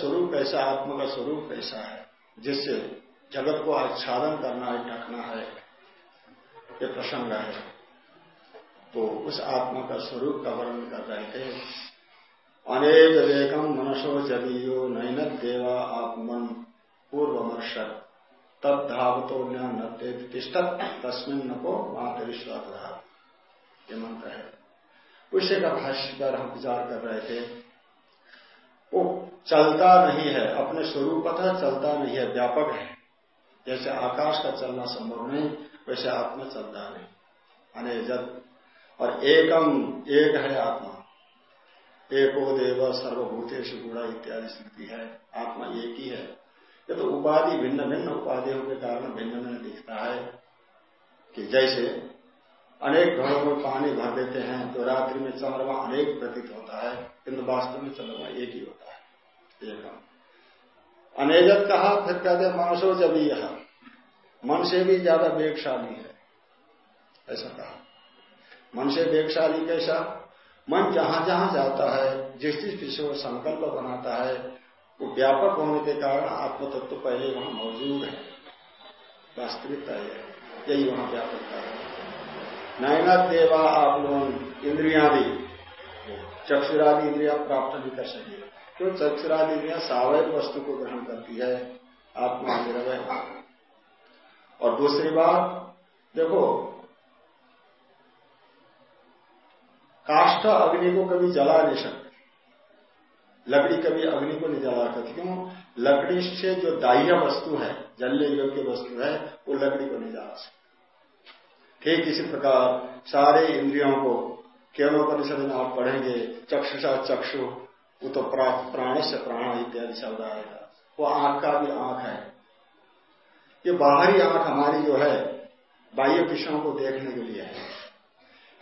स्वरूप कैसा आत्मा का स्वरूप कैसा है, जिससे जगत को आच्छादन करना है, ढकना है, ये प्रसंग है। तो उस आत्मा का स्वरूप का वर्णन कर रहे थे। अनेक वेकम मनसो जदीयो नैन देवा आत्मन पूर्वमर्श तद्धावतो निष्ठत तस्मिन नको मातरिश्वास ये मंत्र है। उसे का भाष्य पर हम विचार कर रहे थे। चलता नहीं है, अपने स्वरूप पता चलता नहीं है, व्यापक है। जैसे आकाश का चलना संभव नहीं, वैसे आत्मा चलता नहीं। अने जब, और एकम, एक है आत्मा। एको देव सर्वभूतेश गुणा इत्यादि स्थिति है, आत्मा एक ही है। ये तो उपाधि भिन्न भिन्न उपाधियों के कारण भिन्न भिन्न दिखता है कि जैसे अनेक घरों में पानी भर देते हैं तो रात्रि में चंद्रमा अनेक प्रतीत होता है, किंतु वास्तव में चंद्रमा एक ही होता है। एक अनेजत कहा फिर कहते मनुष्य जब यह मन से भी ज़्यादा वेगशाली है। ऐसा कहा। मन से वेगशाली कैसा? मन जहाँ जहाँ जाता है, जिस जिस विषय को संकल्प बनाता है, वो व्यापक होने के कारण आत्म तत्व पहले वहाँ मौजूद है। वास्तविकता है यही वहाँ व्यापकता है। नैना देवा आप लोग इंद्रियादि। चक्षुरादि इंद्रिया प्राप्त नहीं कर सके क्यों चक्षुरादि इंद्रिया सावय वस्तु को ग्रहण करती है, आत्मा निरवय और दूसरी बात, देखो, काष्ठ अग्नि को कभी जला नहीं सकते। लकड़ी कभी अग्नि को नहीं जला सकती, क्यों? लकड़ी से जो दाह्य वस्तु है, जलने योग्य वस्तु है, वो लकड़ी को नहीं जला सकती। ठीक इसी प्रकार सारे इंद्रियों को केवलोपनिषद में आप पढ़ेंगे, चक्षुषा चक्षु वो तो प्राण से प्राण इत्यादि शब्द आएगा वो आँख का भी आँख है। ये बाहरी आँख हमारी जो है, बाह्य विषयों को देखने के लिए है।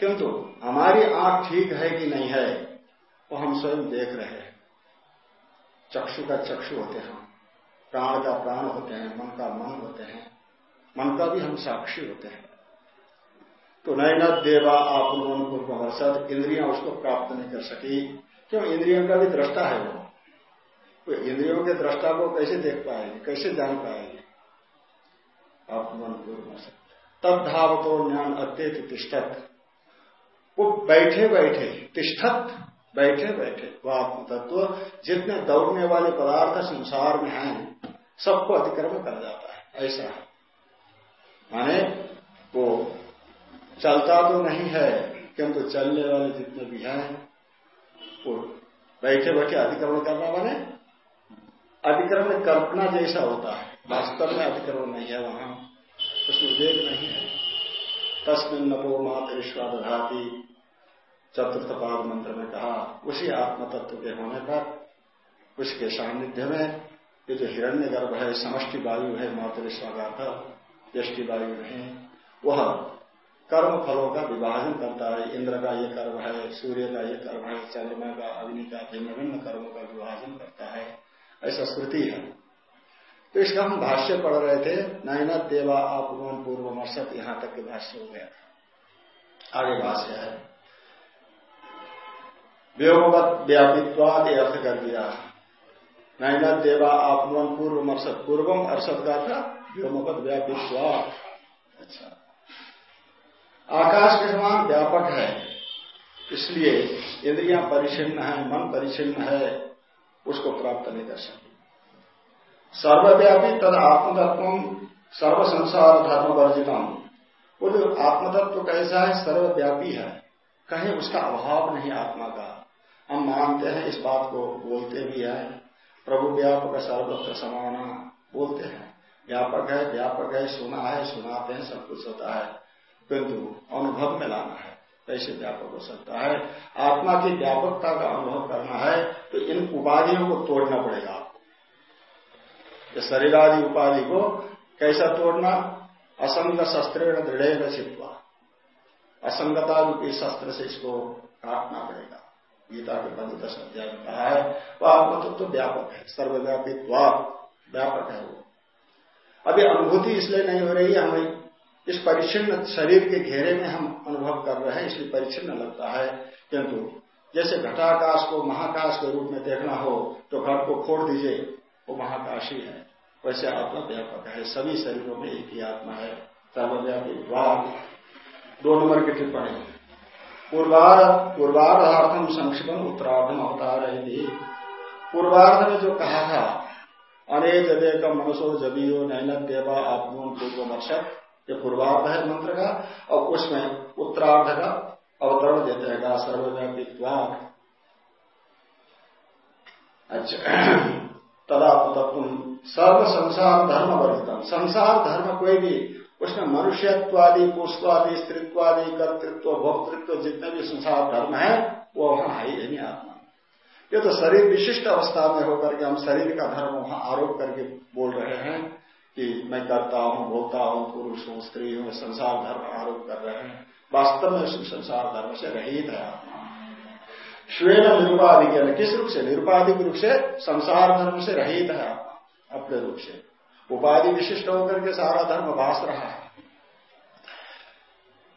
किंतु हमारी आँख ठीक है कि नहीं है, वो हम स्वयं देख रहे हैं। चक्षु का चक्षु होते हैं, प्राण का प्राण होते हैं, मन का मन होते हैं। मन का भी हम साक्षी होते हैं। तो नयन देवा आपूर्वन पूर्व इंद्रिया उसको प्राप्त नहीं कर सकी। क्यों? इंद्रियों का भी दृष्टा है वो। तो इंद्रियों के दृष्टा को कैसे देख पाएगी? कैसे जान पाएगी? आत्मन पूर्व तब धाव तो ज्ञान अत्यत तिष्ठत। वो बैठे बैठे तिष्ठत बैठे बैठे वो आत्म तत्व जितने दौड़ने वाले पदार्थ संसार में हैं, सबको अतिक्रमण कर जाता है। ऐसा माने, वो चलता तो नहीं है, किंतु चलने वाले जितने भी हैं वो बैठे बैठे अतिक्रमण करना माने? अतिक्रमण कल्पना जैसा होता है। वास्तव में अतिक्रमण नहीं है वहाँ। उसमें वेद नहीं है। तस्मिन नपो मात्र ईश्वर चतुर्थ पाद मंत्र में कहा, उसी आत्म तत्व के होने पर, उसके सानिध्य में, ये जो हिरण्य गर्भ है, समष्टि वायु है मातृ स्वागत यष्टि वायु नहीं। वह कर्म फलों का विभाजन करता है, इंद्र का ये कर्म है, सूर्य का ये कर्म है, चंद्रमा का, अग्नि का भिन्न भिन्न कर्मों का विभाजन करता है। ऐसा श्रुति है। तो इसका हम भाष्य पढ़ रहे थे, नैन देवा आपमन पूर्व मर्षत यहाँ तक के भाष्य हो गया था। आगे भाष्य है। व्योमवत व्यापित्वाद अर्थ कर दिया। नैन देवा आपमन पूर्व मर्षद पूर्वम अर्षद का था, व्योमवत व्यापित्वाद। अच्छा। आकाश के समान व्यापक है। इसलिए इंद्रियाँ परिचिन्न है, मन परिचिन्न है, उसको प्राप्त नहीं कर सकती। सर्वव्यापी तद आत्मतत्व सर्व संसार धर्म वर्जितम। वो जो आत्मतत्व कैसा है, सर्वव्यापी है। कहीं उसका अभाव नहीं आत्मा का। हम मानते हैं, इस बात को बोलते भी है। प्रभु व्यापक सर्वत्र समाना बोलते हैं। व्यापक है व्यापक है, सुना है, सुनाते हैं, सब कुछ होता है। किंतु अनुभव में लाना है कैसे व्यापक हो सकता है। आत्मा की व्यापकता का अनुभव करना है तो इन उपाधियों को तोड़ना पड़ेगा आपको। शरीर आदि उपाधि को कैसा तोड़ना? असंग शस्त्र दृढ़ छिपवा असंगता रूपी शस्त्र से इसको काटना पड़ेगा। गीता के पंद्रह अध्याय में कहा है, वह आत्मतत्व तो व्यापक है, सर्वव्यापी व्यापक है वो। अभी अनुभूति इसलिए नहीं हो रही है हमें इस परिच्छिन्न शरीर के घेरे में हम अनुभव कर रहे हैं, इसलिए परिच्छिन्न लगता है। किंतु जैसे घटाकाश को महाकाश के रूप में देखना हो तो घट को खोड़ दीजिए, वो महाकाश ही। है वैसे आत्मा व्यापक है, सभी शरीरों में एक ही आत्मा है। सर्वव्यापी दो नंबर की टिप्पणी। पूर्वार्ध पूर्वार्धार्थम संक्षिप्त उत्तरार्धम अवतार थी पूर्वार्ध में जो कहा था अनेक का मनुष्य जबियो नैन देवा आत्मोन पूर्व मक्षक ये पूर्वार्ध है मंत्र का, और उसमें उत्तरार्ध का अवतरण देते हैं सर्वव्यापित्वा। अच्छा तदा तत्व सर्व संसार धर्म वर्णितम संसार धर्म कोई भी, उसमें मनुष्यत्वादि पुष्पवादि स्त्रित्वादि, कर्तृत्व, भोक्तृत्व, जितने भी संसार धर्म है, वो वहाँ है ही नहीं आत्मा। ये तो शरीर विशिष्ट अवस्था में होकर के हम शरीर का धर्म वहाँ आरोप करके बोल रहे हैं। कि मैं करता हूँ, बोलता हूँ, पुरुष हूँ स्त्री हूँ संसार धर्म आरोप कर रहे हैं। वास्तव में संसार धर्म से रहित है आत्मा। श्वेन निरुपाधिक किस रूप से? निरुपाधिक रूप से संसार धर्म से रहित है अपने रूप से। उपाधि विशिष्ट होकर के सारा धर्म भाष रहा है।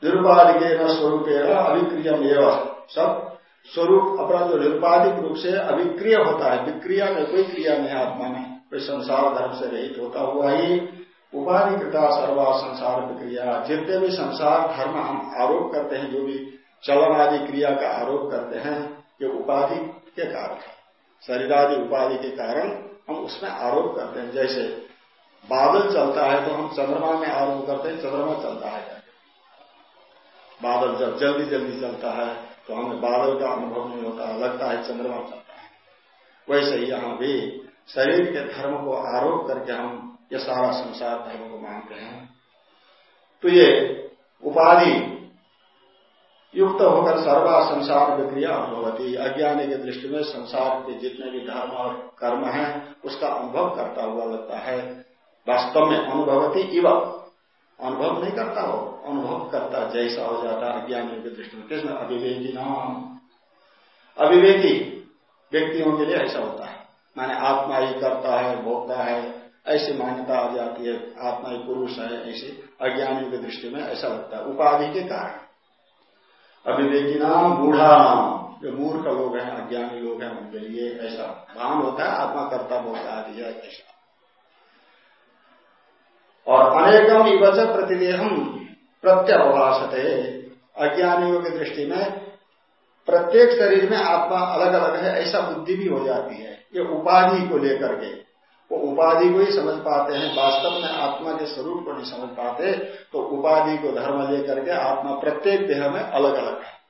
निरुपाधिक स्वरूप अभिक्रियम एवं। सब स्वरूप अपना जो निरुपाधिक रूप से अभिक्रिय होता है, विक्रिया में कोई क्रिया नहीं, आत्मा में। कोई संसार धर्म से रहित होता हुआ ही उपाधि कृता सर्वा संसार विक्रिया जितने भी संसार धर्म हम आरोप करते हैं, जो भी चलन आदि क्रिया का आरोप करते हैं, ये उपाधि के कारण शरीर आदि उपाधि के कारण हम उसमें आरोप करते हैं। जैसे बादल चलता है तो हम चंद्रमा में आरोप करते हैं, चंद्रमा चलता है। बादल जब जल्दी जल्दी चलता है तो हमें बादल का अनुभव नहीं होता, लगता है चंद्रमा चलता है। वैसे ही यहाँ भी शरीर के धर्म को आरोप करके हम ये सारा संसार धर्म को मानते हैं। तो ये उपाधि युक्त होकर सर्वा संसार विक्रिया अनुभवती अज्ञानी के दृष्टि में संसार के जितने भी धर्म और कर्म हैं, उसका अनुभव करता हुआ लगता है। वास्तव में अनुभवती इव। अनुभव नहीं करता हो अनुभव करता जैसा हो जाता अज्ञानियों की दृष्टि में कृष्ण अविवेकी नाम। अविवेकी व्यक्तियों के लिए ऐसा होता है। माने आत्मा ही करता है, भोगता है, ऐसी मान्यता आ जाती है, आत्मा ही पुरुष है, ऐसे अज्ञानियों की दृष्टि में ऐसा लगता है। उपाधि के कारण। अभिवेकी नाम बूढ़ा नाम जो मूर्ख लोग हैं, अज्ञानी लोग हैं, उनके लिए ऐसा भान होता है, आत्मा करता भोगता आदि है, ऐसा। और अनेकम इवच प्रतिदेहम प्रत्यवभाषते अज्ञानियों की दृष्टि में प्रत्येक शरीर में आत्मा अलग अलग है, ऐसा बुद्धि भी हो जाती है। ये उपाधि को लेकर के। वो उपाधि को ही समझ पाते हैं। वास्तव में आत्मा के स्वरूप को नहीं समझ पाते। तो उपाधि को धर्म लेकर के आत्मा प्रत्येक देह में अलग अलग है।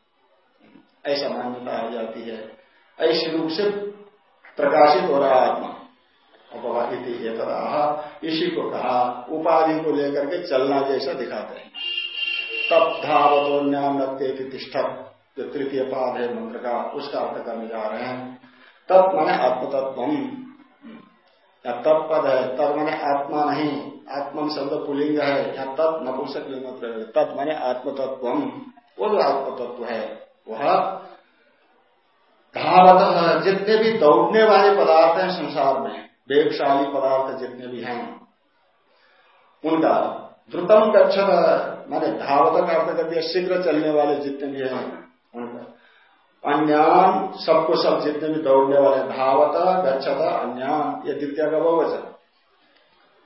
ऐसा मान्यता आ जाती है। ऐसे रूप से प्रकाशित हो रहा आत्मा। अपवादित इसी को कहा, उपाधि को लेकर के चलना जैसा दिखाते हैं। तब तिष्ठत। जो तृतीय पाद है मंत्र का, उसका अर्थ करने जा रहे हैं। तत् माने आत्मतत्व या तत्पद है, तद माने आत्मा नहीं आत्मन शब्द पुलिंग है या तत् नपुंसक लिंग तत् माने आत्मतत्व वो जो आत्मतत्व है, वह धावत जितने भी दौड़ने वाले पदार्थ हैं संसार में, वेगशाली पदार्थ जितने भी हैं, उनका द्रुतम गच्छत माने धावत का अर्थ कर दिया शीघ्र चलने वाले जितने भी हैं, उनका। अन्यान सबको सब जितने भी दौड़ने वाले धावत, गच्छता, अन्यान, ये द्वितीय का बहुवचन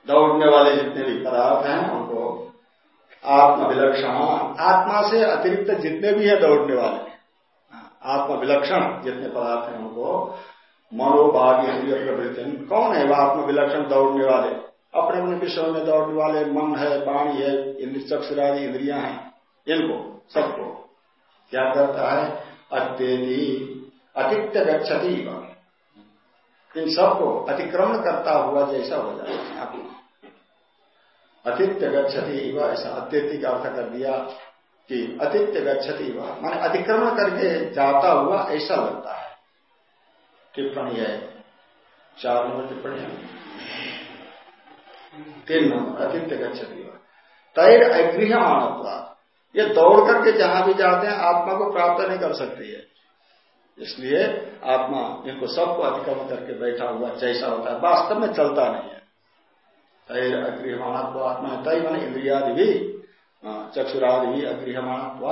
दौड़ने वाले जितने भी पदार्थ हैं, उनको आत्मविलक्षण, आत्मा से अतिरिक्त जितने भी है दौड़ने वाले। आत्मविलक्षण जितने पदार्थ हैं उनको, मनोभाग प्रवृत्ति कौन है वह आत्मविलक्षण दौड़ने वाले? अपने अपने विषयों में दौड़ने वाले, मन है, वाणी है इंद्र चक्षुरादि इंद्रिया है, इनको, सबको। क्या करता है? अत्येति अतित्य गच्छति इन सबको अतिक्रमण करता हुआ जैसा हो जाता है। आत्मा अतिथ्य गच्छति ऐसा अत्यति का अर्थ कर दिया कि अतिथ्य गच्छति माने अतिक्रमण करके जाता हुआ ऐसा लगता है। टिप्पणी है। चार नंबर टिप्पणी है। तीन नंबर अतिथ्य गच्छति तैर अगृह मानवता ये दौड़ करके जहाँ भी जाते हैं, आत्मा को प्राप्त नहीं कर सकती है। इसलिए आत्मा इनको सबको अतिक्रमण करके बैठा हुआ, जैसा होता है, वास्तव में चलता नहीं है। तैर अगृहमाणत्व आत्मा है तय मन इंद्रियादि भी चक्षुरादि भी अगृहमाणत्व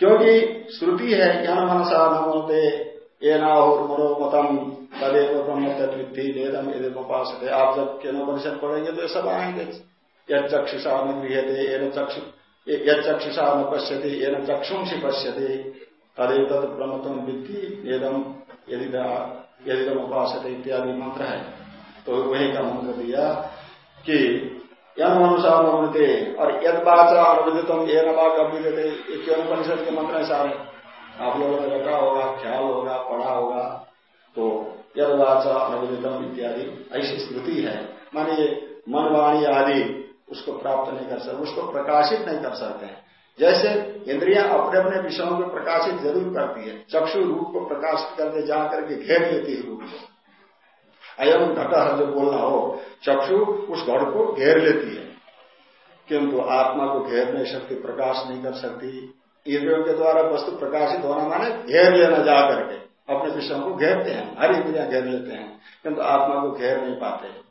क्योंकि श्रुति है, ज्ञान मनसा न मनते ये नाहुर मनोमतम तदेव ब्रह्म तत्विद्धि वेदम यदि उपास आप जब केनो परिषद पढ़ेंगे तो सब आएँगे। यद चक्षुषा न गृहते ये चक्षु यद चक्षुषा न पश्यते ये न चक्षुंसी पश्यते। तदेव तद ब्रह्मतम विद्धि वेदम यदि यदि उपास इत्यादि मंत्र है। तो वही का मंत्र दिया कि यम अनुसार अमृते और यद बाचा अनुदितम ये नवाग अभिदते ये क्यों परिषद के मंत्र है सारे। आप लोगों ने रखा होगा, ख्याल होगा, पढ़ा होगा। तो यद वाचा अनुदितम इत्यादि, ऐसी स्मृति है। मानिए, मनवाणी आदि उसको प्राप्त नहीं कर सकते, उसको प्रकाशित नहीं कर सकते। जैसे इंद्रियाँ अपने अपने विषयों को प्रकाशित ज़रूर करती है, चक्षु रूप को प्रकाशित करके जा करके घेर लेती है रूप को अयम घट जो बोलना हो, चक्षु उस घड़ को घेर लेती है। किंतु आत्मा को घेर नहीं सकती प्रकाश नहीं कर सकती। इंद्रियों के द्वारा वस्तु प्रकाशित होना माने घेर लेना जा करके अपने विषयों को घेरते हैं, हर इंद्रिया घेर लेते हैं, किंतु आत्मा को घेर नहीं पाते।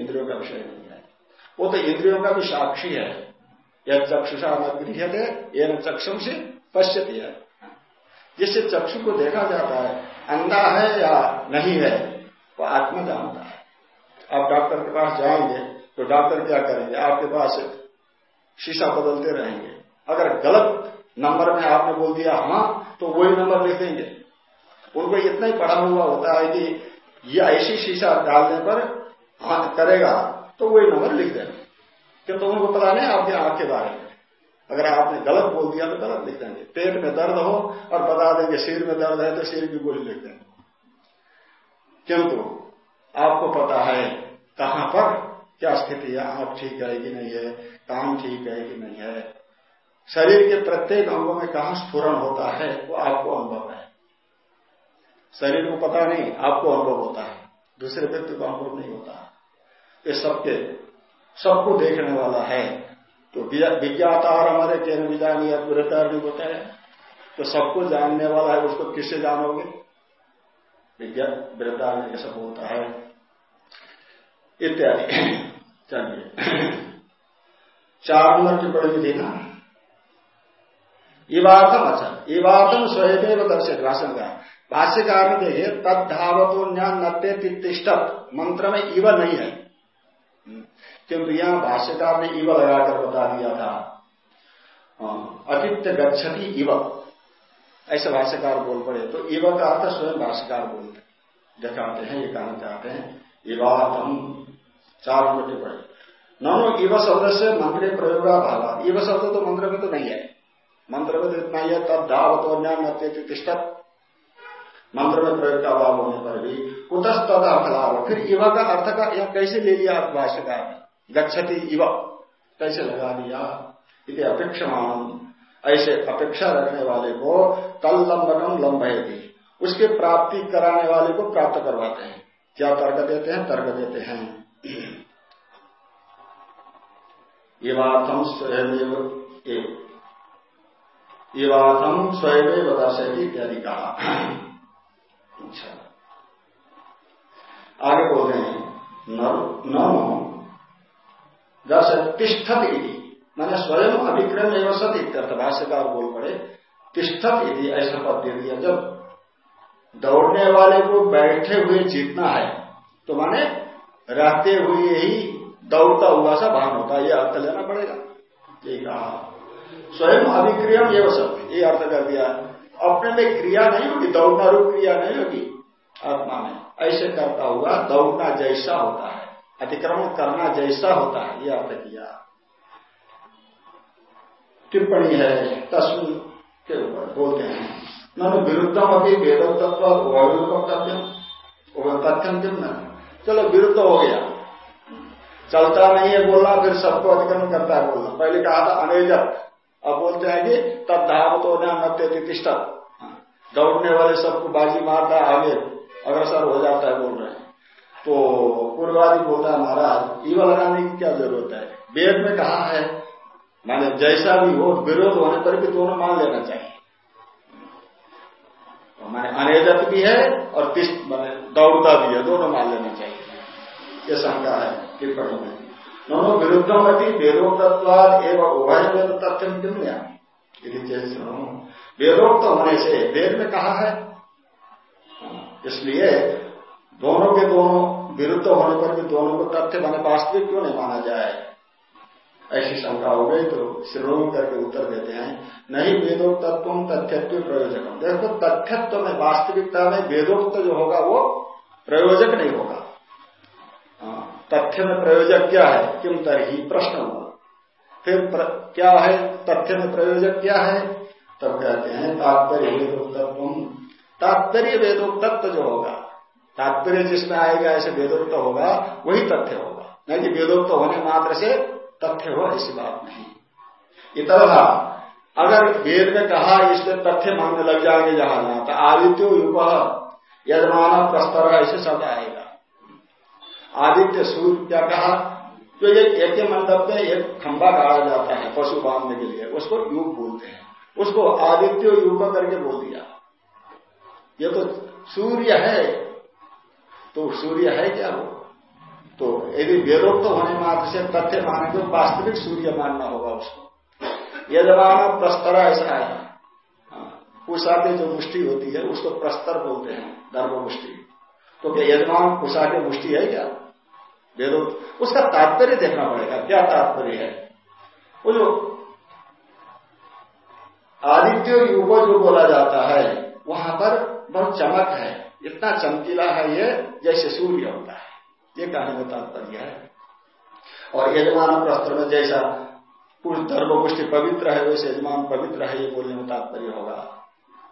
इंद्रियों का विषय नहीं। वो तो इंद्रियों का भी साक्षी है। यह चक्षुषा न गृहते ये चक्षुम से पश्यती है। जिससे चक्षु को देखा जाता है, अंधा है या नहीं है, वो आत्मा जानता है। आप डॉक्टर के पास जाएँगे तो डॉक्टर क्या करेंगे? आपके पास शीशा बदलते रहेंगे। अगर गलत नंबर में आपने बोल दिया हाँ तो वही नंबर लिख देंगे। उनको इतना ही पढ़ा हुआ होता है कि ये ऐसी शीशा डालने पर हाँ करेगा तो वही नंबर लिख देंगे किंतु तो उनको पता नहीं आपके आँख के बारे में। अगर आपने गलत बोल दिया तो गलत लिख देंगे। पेट में दर्द हो और बता देंगे सिर में दर्द है तो सिर की गोली लिख देंगे। किंतु आपको पता है कहाँ पर क्या स्थिति है, आँख ठीक है कि नहीं है काम ठीक है कि नहीं है। शरीर के प्रत्येक अंगों में कहा स्फुरन होता है, वो आपको अनुभव है। शरीर को पता नहीं, आपको अनुभव होता है। दूसरे व्यक्ति को अनुभव नहीं होता। ये सबके सबको देखने वाला है। तो विज्ञाता हमारे केन विजानी या नहीं होता है। तो सबको जानने वाला है, उसको किससे जानोगे? वृद्धार में सब होता है। इत्यादि। चलिए। चार नंबर की बड़ी विधि ना। इवार्थम अच्छा इवार्थम स्वयं दर्शक भाषण का। भाष्यकार ने देखे तद धावतो ज्ञान नत्य तिष्ठत मंत्र में इव नहीं है। किंतु यहाँ भाष्यकार ने इव लगाकर बता दिया था। अतिथ्य गच्छति इव। ऐसे भाष्यकार बोल पड़े तो इव का अर्थ स्वयं भाष्यकार बोलते दिखाते हैं, ये कहना चाहते हैं, इवातम, चार मिनट पड़े नो इव शब्द से मंत्र प्रयोगा भावा इव शब्द तो मंत्र में तो नहीं है। मंत्र में तो इतना ही है तब और ज्ञान तिष्ठत। मंत्र में प्रयोग का अभाव होने पर भी कुतस तद अर्थ फिर इव का अर्थ का यह कैसे ले लिया भाष्यकार गच्छति इव। कैसे लगा दिया इति अपेक्षमान ऐसे अपेक्षा रखने वाले को तल लंबनम लंबयती उसके प्राप्ति कराने वाले को प्राप्त करवाते हैं। क्या तर्क देते हैं? तर्क देते हैं। स्वयं एवाथम स्वयं इत्यादि कहा। अच्छा। आगे बोलते हैं। न दस तिष्ठत इति। मैंने स्वयं अभिक्रम एवं सत, इत्यर्थ भाष्यकार बोल पड़े, तिष्ठत इति, ऐसा पद दे दिया। जब दौड़ने वाले को बैठे हुए जीतना है तो माने रहते हुए ही दौड़ता हुआ सा भान होता है, ये अर्थ लेना पड़ेगा। ये कहा। स्वयं अभिक्रियम एवं सत्य, ये अर्थ कर दिया। अपने में क्रिया नहीं होगी, दौड़ना रूप क्रिया नहीं होगी, आत्मा में। ऐसे करता हुआ दौड़ना जैसा होता है। अतिक्रमण करना जैसा होता है, यह अर्थ किया टिप्पणी है, तस्वीर के ऊपर बोलते हैं। मैंने विरुद्धम अभी वेद तत्व वक्तव्य तथ्यम किम न। चलो, विरुद्ध हो गया। चलता नहीं है बोलना, फिर सबको अतिक्रमण करता है बोलना। पहले कहा था, अनेजत। अब बोलते हैं कि तब धावत नत्य तिष्ठत। दौड़ने वाले सबको बाजी मारता है आगे। अग्रसर हो जाता है बोल रहे हैं। तो पूर्वादि बोलता है महाराज, ईव लगाने की क्या ज़रूरत है? वेद में कहा है, माने जैसा भी हो, विरोध होने पर भी दोनों मान लेना चाहिए। तो माने अनेजत भी है और माने दौड़ता भी है, दोनों मान लेना चाहिए। ये शंका है, टिप्पणी में। दोनों विरुद्धमति वेदोक्तवाद एवं उभय वेद तथ्य वेदोक्त होने से वेद में कहा है, इसलिए दोनों के दोनों विरुद्ध होने पर भी दोनों को तथ्य माने वास्तविक क्यों नहीं माना जाए? ऐसी शंका हो गई तो श्रीरोम करके उत्तर देते हैं नहीं वेदोक्तत्व तथ्यत्व प्रयोजक। देखो तथ्यत्व में वास्तविकता में वेदोक्त जो होगा वो प्रयोजक नहीं होगा। हाँ, तथ्य में प्रयोजक क्या है? किम तरही प्रश्न हुआ फिर प्र, क्या है? तथ्य में प्रयोजक क्या है? तब कहते हैं तात्पर्य वेदोक्तत्व। तात्पर्य वेदोक्तत्व जो होगा तात्पर्य जिसमें आएगा, ऐसे वेदोक्त होगा, वही तथ्य होगा। नहीं कि वेदोक्त होने मात्र से तथ्य हो, ऐसी बात नहीं। इतर अगर वेद में कहा इसलिए तथ्य मानने लग जाएँगे जहाँ जहाँ तो आदित्य युग यजमान प्रस्तर, ऐसे शब्द आएगा। आदित्य सूर्य क्या कहा? तो ये एक मंडप में एक खंबा गाड़ा जाता है पशु बांधने के लिए, उसको युग बोलते हैं। उसको आदित्य युग करके बोल दिया। ये तो सूर्य है तो सूर्य है क्या वो? तो यदि वेदोक्त तो होने मात्र से तथ्य माने तो वास्तविक सूर्य मानना होगा उसको। यजमान प्रस्तर ऐसा है। उषा हाँ, की जो मुष्टि होती है उसको प्रस्तर बोलते हैं गर्भ मुष्टि। तो क्या यजमान उषा की मुष्टि है क्या? वेदोक्त। उसका तात्पर्य देखना पड़ेगा क्या तात्पर्य है? वो जो आदित्य युग जो बोला जाता है वहाँ पर बहुत चमक है। इतना चमकीला है ये जैसे सूर्य होता है। ये कहने का तात्पर्य है। और यजमान प्रस्त्र में जैसा पुरुष धर्मपुष्टि पवित्र है, वैसे यजमान पवित्र है, ये बोलने में तात्पर्य होगा।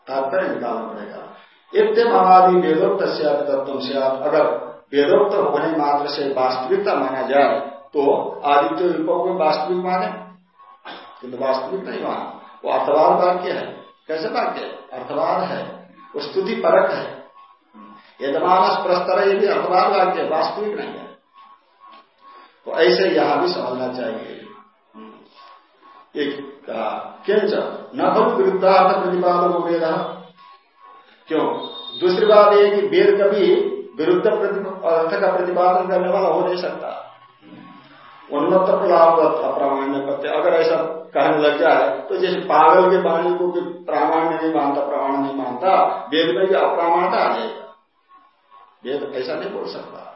तात्पर्य निकालना पड़ेगा। इतने महादि वेदोक्त तत्व से अगर वेदोक्त होने मात्र से वास्तविकता माना जाए तो आदित्य रूपों को वास्तविक माने। किंतु वास्तविक नहीं माना। वो अर्थवाद वाक्य है। कैसे वाक्य है? अर्थवाद है। वो स्तुति परक है। यजमानस प्रस्तर ये भी अखबार वाक्य वास्तविक नहीं है। तो ऐसे यहाँ भी समझना चाहिए। एक किंच, न खलु विरुद्धार्थ प्रतिपादन वेद। क्यों? दूसरी बात यह कि वेद कभी विरुद्ध अर्थ का प्रतिपादन करने वाला हो नहीं सकता। उन्नत प्रलाप अप्रामाण्य करते अगर ऐसा कहने लग जाए तो जैसे पागल के वाणी को प्रामाण्य नहीं मानता प्रमाण नहीं मानता, वेद में भी अप्रामाणता आ जाएगा। वेद ऐसा नहीं बोल सकता।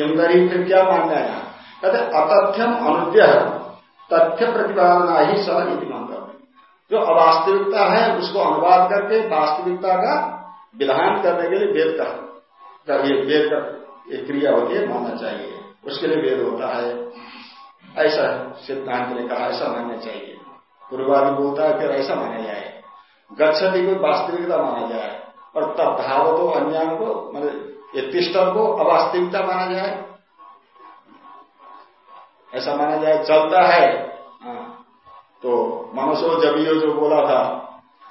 करी फिर क्या मानना है? कहते अतथ्यम अनुद्य, तथ्य प्रतिपादना ही सह नीति मंत्र जो अवास्तविकता है, उसको अनुवाद करके वास्तविकता का विधान करने के लिए वेद का वेद का एक क्रिया होती है, मानना चाहिए। उसके लिए वेद होता है। ऐसा सिद्धांत ने कहा, ऐसा मानना चाहिए। पूर्वादि बोलता है, फिर ऐसा माना जाए। गच्छति को वास्तविकता माना जाए। और तब धावतो अन्य को मतलब तिष्ठन को अवास्तविकता माना जाए। ऐसा माना जाए चलता है। हाँ, तो मनुष्य जबियो जो बोला था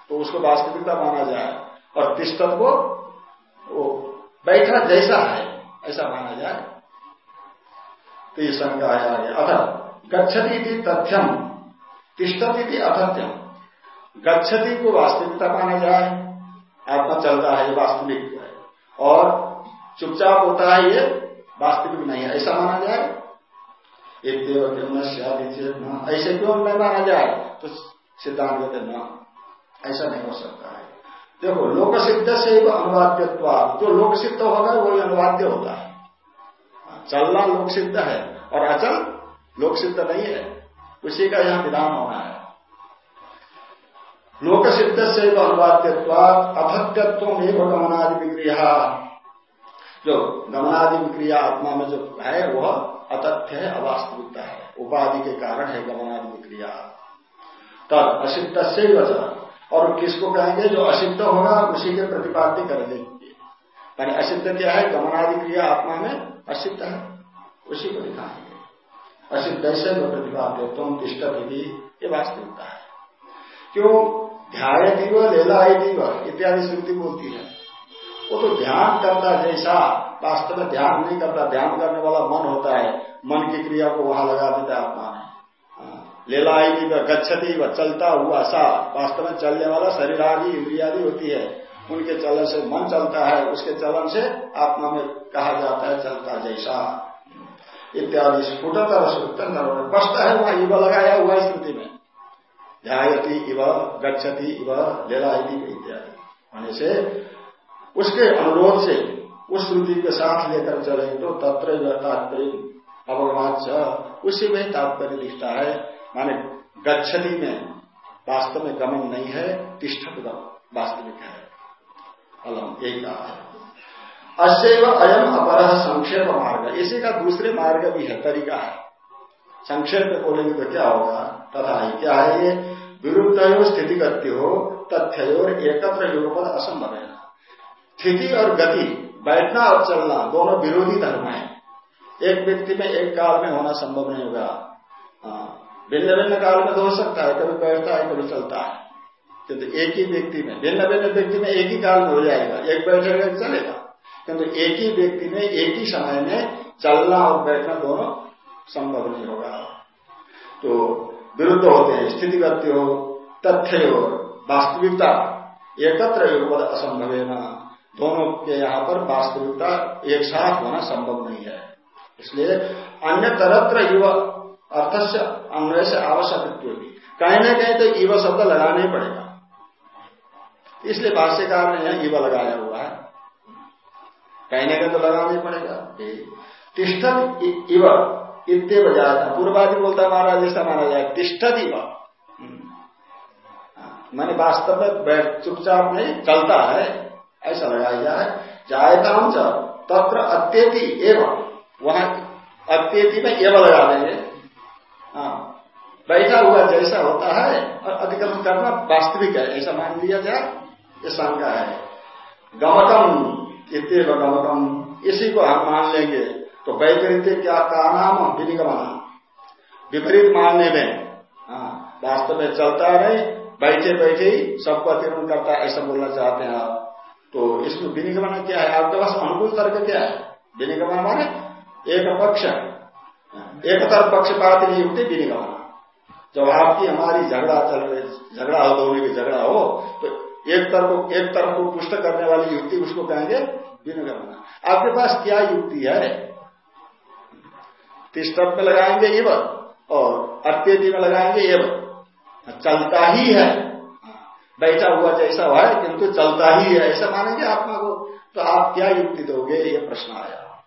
तो उसको वास्तविकता माना जाए। और तिष्ठन को वो बैठा जैसा है ऐसा माना जाए। तो ये शंका है आगे। अथ गच्छती तथ्यम। तिष्ठती अथत्यम। गच्छती को वास्तविकता माना जाए। आत्मा चलता है, ये वास्तविक है। और चुपचाप होता है, ये वास्तविक नहीं है। ऐसा माना जाए, एक देव क्यों ऐसे क्यों नहीं माना जाए? तो सिद्धांत कहते न, ऐसा नहीं हो सकता है। देखो लोक सिद्ध से अनुवाद्यत्व, जो लोक सिद्ध होगा वही अनुवाद्य है। चलना लोक सिद्ध है, और अचल लोक सिद्ध नहीं है। उसी का यहाँ विधान होना है। लोक सिद्ध से अनुवाद्यवाद अभत्यत्व में गमनादि विक्रिया जो गमनादि विक्रिया आत्मा में जो है, वह अतथ्य है, अवास्तविकता है। उपाधि के कारण है गमनादि विक्रिया तब असिद्ध से वचन और किसको कहेंगे? जो असिद्ध होगा, उसी के प्रतिपाद्य करेंगे यानी असिद्ध क्या है? गमनादि क्रिया आत्मा में असिद्ध है। उसी को दिखाएँगे। असिद्ध से प्रतिपाद्य तुम तिष्ट ये वास्तविकता है। क्यों? ध्याय दीव लेला दीव इत्यादि श्रुति बोलती है। वो तो ध्यान करता जैसा, वास्तव में ध्यान नहीं करता, ध्यान करने वाला मन होता है, मन की क्रिया को वहाँ लगा देता है आत्मा में। हाँ। लेलाई व गच्छती व चलता हुआ सा, वास्तव में चलने वाला शरीर आदि इंद्रियादि होती है। उनके चलन से मन चलता है, उसके चलन से आत्मा में कहा जाता है, चलता जैसा। इत्यादि स्फुटतर स्पष्ट है वहाँ युवा लगाया हुआ स्थिति में ध्यायती इव, गच्छति इव, लेलायती इत्यादि। होने से उसके अनुरोध से, उस श्रुति के साथ लेकर चले तो तत्र तात्पर्य अवगमाच उसी में तात्पर्य दिखता है। माने गच्छति में वास्तव में गमन नहीं है, तिष्ठत वास्तविक है। अलम है। अशैव अयम अपर संक्षेप मार्ग। इसी का दूसरे मार्ग भी है, तरीका है। संक्षेप में बोलेंगे तो क्या होगा? तथा क्या है ये विरुद्ध स्थिति गति हो तथ्य और एकत्र युगपद असंभव है स्थिति और गति, बैठना और चलना दोनों विरोधी धर्म है। एक व्यक्ति में एक काल में होना संभव नहीं होगा। भिन्न भिन्न काल में तो हो सकता है, कभी बैठता है, कभी चलता है। किंतु एक ही व्यक्ति में भिन्न भिन्न व्यक्ति में एक ही काल में हो जाएगा। एक बैठेगा, एक चलेगा। किंतु एक ही व्यक्ति में, एक ही समय में चलना और बैठना दोनों संभव नहीं होगा। तो विरुद्ध होते हैं, स्थितिगत हो, तथ्य हो, वास्तविकता, एकत्र युगपद असंभव है ना। दोनों के यहाँ पर वास्तविकता एक साथ होना संभव नहीं है। इसलिए अन्य तरत्र युवा अर्थ से अन्वय से आवश्यक कहीं ना कहीं तो युवा शब्द लगाना ही पड़ेगा। इसलिए भाष्यकार ने यहाँ युवा लगाया हुआ है। कहीं ना कहीं तो लगाना ही पड़ेगा। तिष्ठत इतने बजाता पूर्वादि बोलता महाराज, ऐसा माना जाए तिष्ठत इव मैंने वास्तव में बैठ, चुपचाप नहीं, चलता है, ऐसा लगाया जाए जायताम च, तत्र अत्यति एवं। वहाँ अत्यति में एवं लगा देंगे। हाँ। बैठा हुआ जैसा होता है, और अधिकरण करना वास्तविक है, ऐसा मान लिया जाए ये शंका है। गमकम इतने गमकम, इसी को हम मान लेंगे। तो वैपरीत्य क्या का नाम विनिगमन विपरीत मानने में हाँ, वास्तव में चलता नहीं बैठे बैठे ही सबको अतिक्रमण करता है ऐसा बोलना चाहते हैं आप। तो इसमें विनिगमन क्या है? आपके पास अनुकूल तर्क क्या है? विनिगमन माने एक पक्ष। एक तरफ़ पक्षपात नहीं युक्ति विनिगमन जब आपकी हमारी झगड़ा चल रही झगड़ा हो दोनों की झगड़ा हो तो एक तरफ़ एक तरफ़ को पुष्ट करने वाली युक्ति उसको कहेंगे विनिगमन आपके पास क्या युक्ति है? तिष्टप में लगाएँगे एवं और अत्यति में लगाएँगे एवं चलता ही है। बैठा हुआ जैसा हुआ है, किंतु चलता ही है। ऐसा मानेंगे आत्मा को। तो आप क्या युक्ति दोगे? ये प्रश्न आया।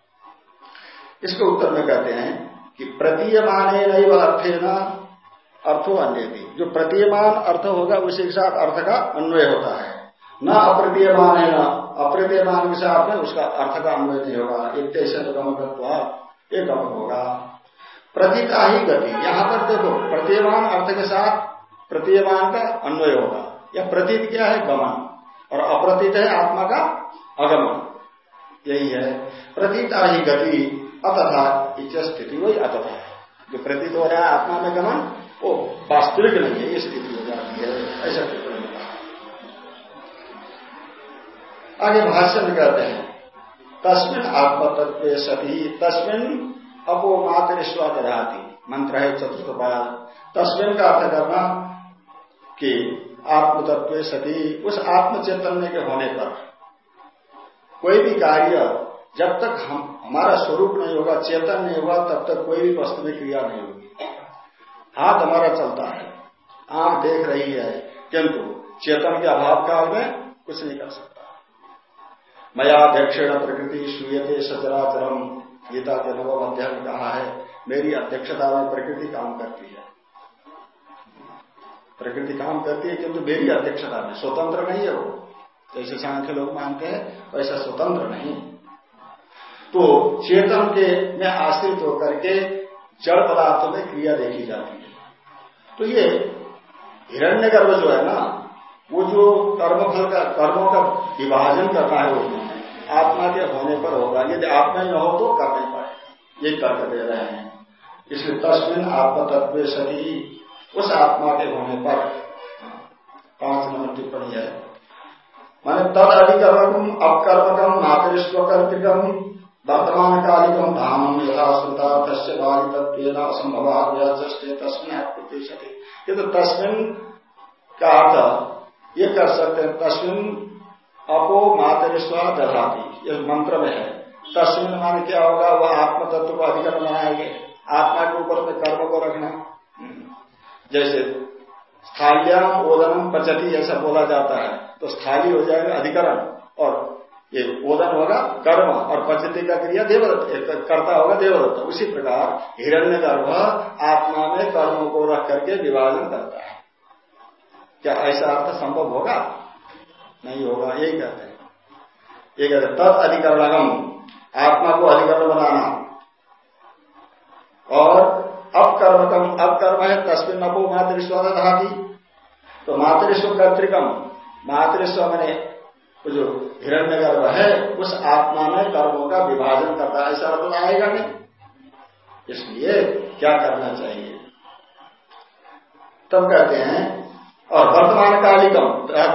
इसके उत्तर में कहते हैं कि प्रतीयमान नहीं अर्थे न अर्थो अन्य जो प्रतीयमान अर्थ होगा, उसी के साथ अर्थ का अन्वय होता है। न अप्रतीयमान है न अप्रतीयमान के साथ में उसका अर्थ का अन्वय नहीं होगा। एक गमकत्व ये गमक होगा? प्रतीता ही गति। यहाँ पर देखो, प्रतीयमान अर्थ के साथ प्रतीयमान का अन्वय होगा। या प्रतीत क्या है? गमन। और अप्रतीत है आत्मा का अगमन यही है। प्रतीता ही गति, अतथा स्थिति वही अतथा है। जो प्रतीत हो रहा है आत्मा में गमन, वो वास्तविक नहीं है, ये स्थिति हो जाती है। ऐसा आगे भाष्य में कहते हैं तस्मिन आत्मतत्व सती, तस्मिन अपो मात्र स्वादराती मंत्र है चतुर्थ तस्मिन का अर्थ करना कि आत्म तत्व सती, उस आत्म चैतन्य के होने पर कोई भी कार्य जब तक हम, हमारा स्वरूप नहीं होगा, चेतन नहीं होगा, तब तक कोई भी वस्तु में क्रिया नहीं होगी। हाथ हमारा चलता है। आँख देख रही है, किंतु चेतन के अभाव काल में कुछ नहीं कर सकता। मया दक्षिण प्रकृति श्रूयते सचराचरम। गीता के नवम अध्याय में कहा है, मेरी अध्यक्षता में प्रकृति काम करती है। प्रकृति काम करती है किंतु मेरी अध्यक्षता में स्वतंत्र नहीं है वो। जैसे सांख्य लोग मानते हैं, वैसा स्वतंत्र नहीं। तो चेतन के में आश्रित होकर के जड़ पदार्थों में क्रिया देखी जाती है। तो ये हिरण्य गर्भ जो है ना, वो जो कर्मफल का, कर्मों का विभाजन करता है वो आत्मा के होने पर होगा। यदि आत्मा ही न हो तो कर नहीं पाए ये तर्क दे रहे हैं। इसलिए तस्मिन आत्मा तत्व सही उस आत्मा के होने पर। पाँच नंबर टिप्पणी है। माने तद अधिकर्मकम अपकर्मकम मातृस्वकर्तिकम वर्तमान कालिकम धामम यथा श्रुता तस्य बाधित असंभवाचे तस्मिन ये तो तस्मिन का अर्थ, ये कर सकते हैं, तस्मिन अपो मातृस्व दधाती। ये मंत्र में है। तस्मिन मान क्या होगा? वह आत्म तत्व को अधिकरण बनाएँगे। आत्मा के ऊपर में कर्म को रखना। जैसे स्थाल्याम ओदनम पचती ऐसा बोला जाता है। तो स्थाली हो जाएगा अधिकरण। और ये ओदन होगा कर्म। और पचती का क्रिया देवदत्त। करता होगा देवदत्त। उसी प्रकार हिरण्य गर्भ आत्मा में कर्म को रख करके विभाजन करता है। क्या ऐसा अर्थ संभव होगा? नहीं होगा, यही कहते हैं। ये कहते तद अधिकरणगम आत्मा को अधिकरण बनाना। और अपकर्मकम अपकर्म है तस्वीर नपो मातृस्व धाती तो मातृस्व कर्तिकम, मातृस्व मैंने जो हिरण्य गर्भ है, उस आत्मा में कर्मों का विभाजन करता है, ऐसा अर्थ आएगा नहीं। इसलिए क्या करना चाहिए? तब कहते हैं और वर्तमान कालिकम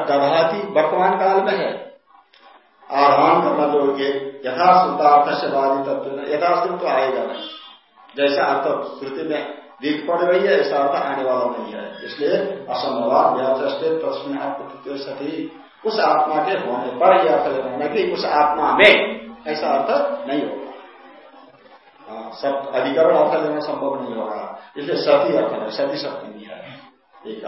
दधाती वर्तमान काल में है। आह्वान करना जो ये यथाश्रुतार्थ से बाधित तत्व यथाश्रुत तो आएगा नहीं जैसा अर्थ श्रुति में दिख पड़ रही है ऐसा अर्थ आने वाला नहीं है। इसलिए असंभव व्याचे तस्वीर आपको सती। उस आत्मा के होने पर यह अर्थ लेना कि उस आत्मा में। ऐसा अर्थ नहीं होगा। हाँ, सब अधिकरण अर्थ लेना संभव नहीं होगा। इसलिए सती अर्थ है सती शब्द नहीं है। एक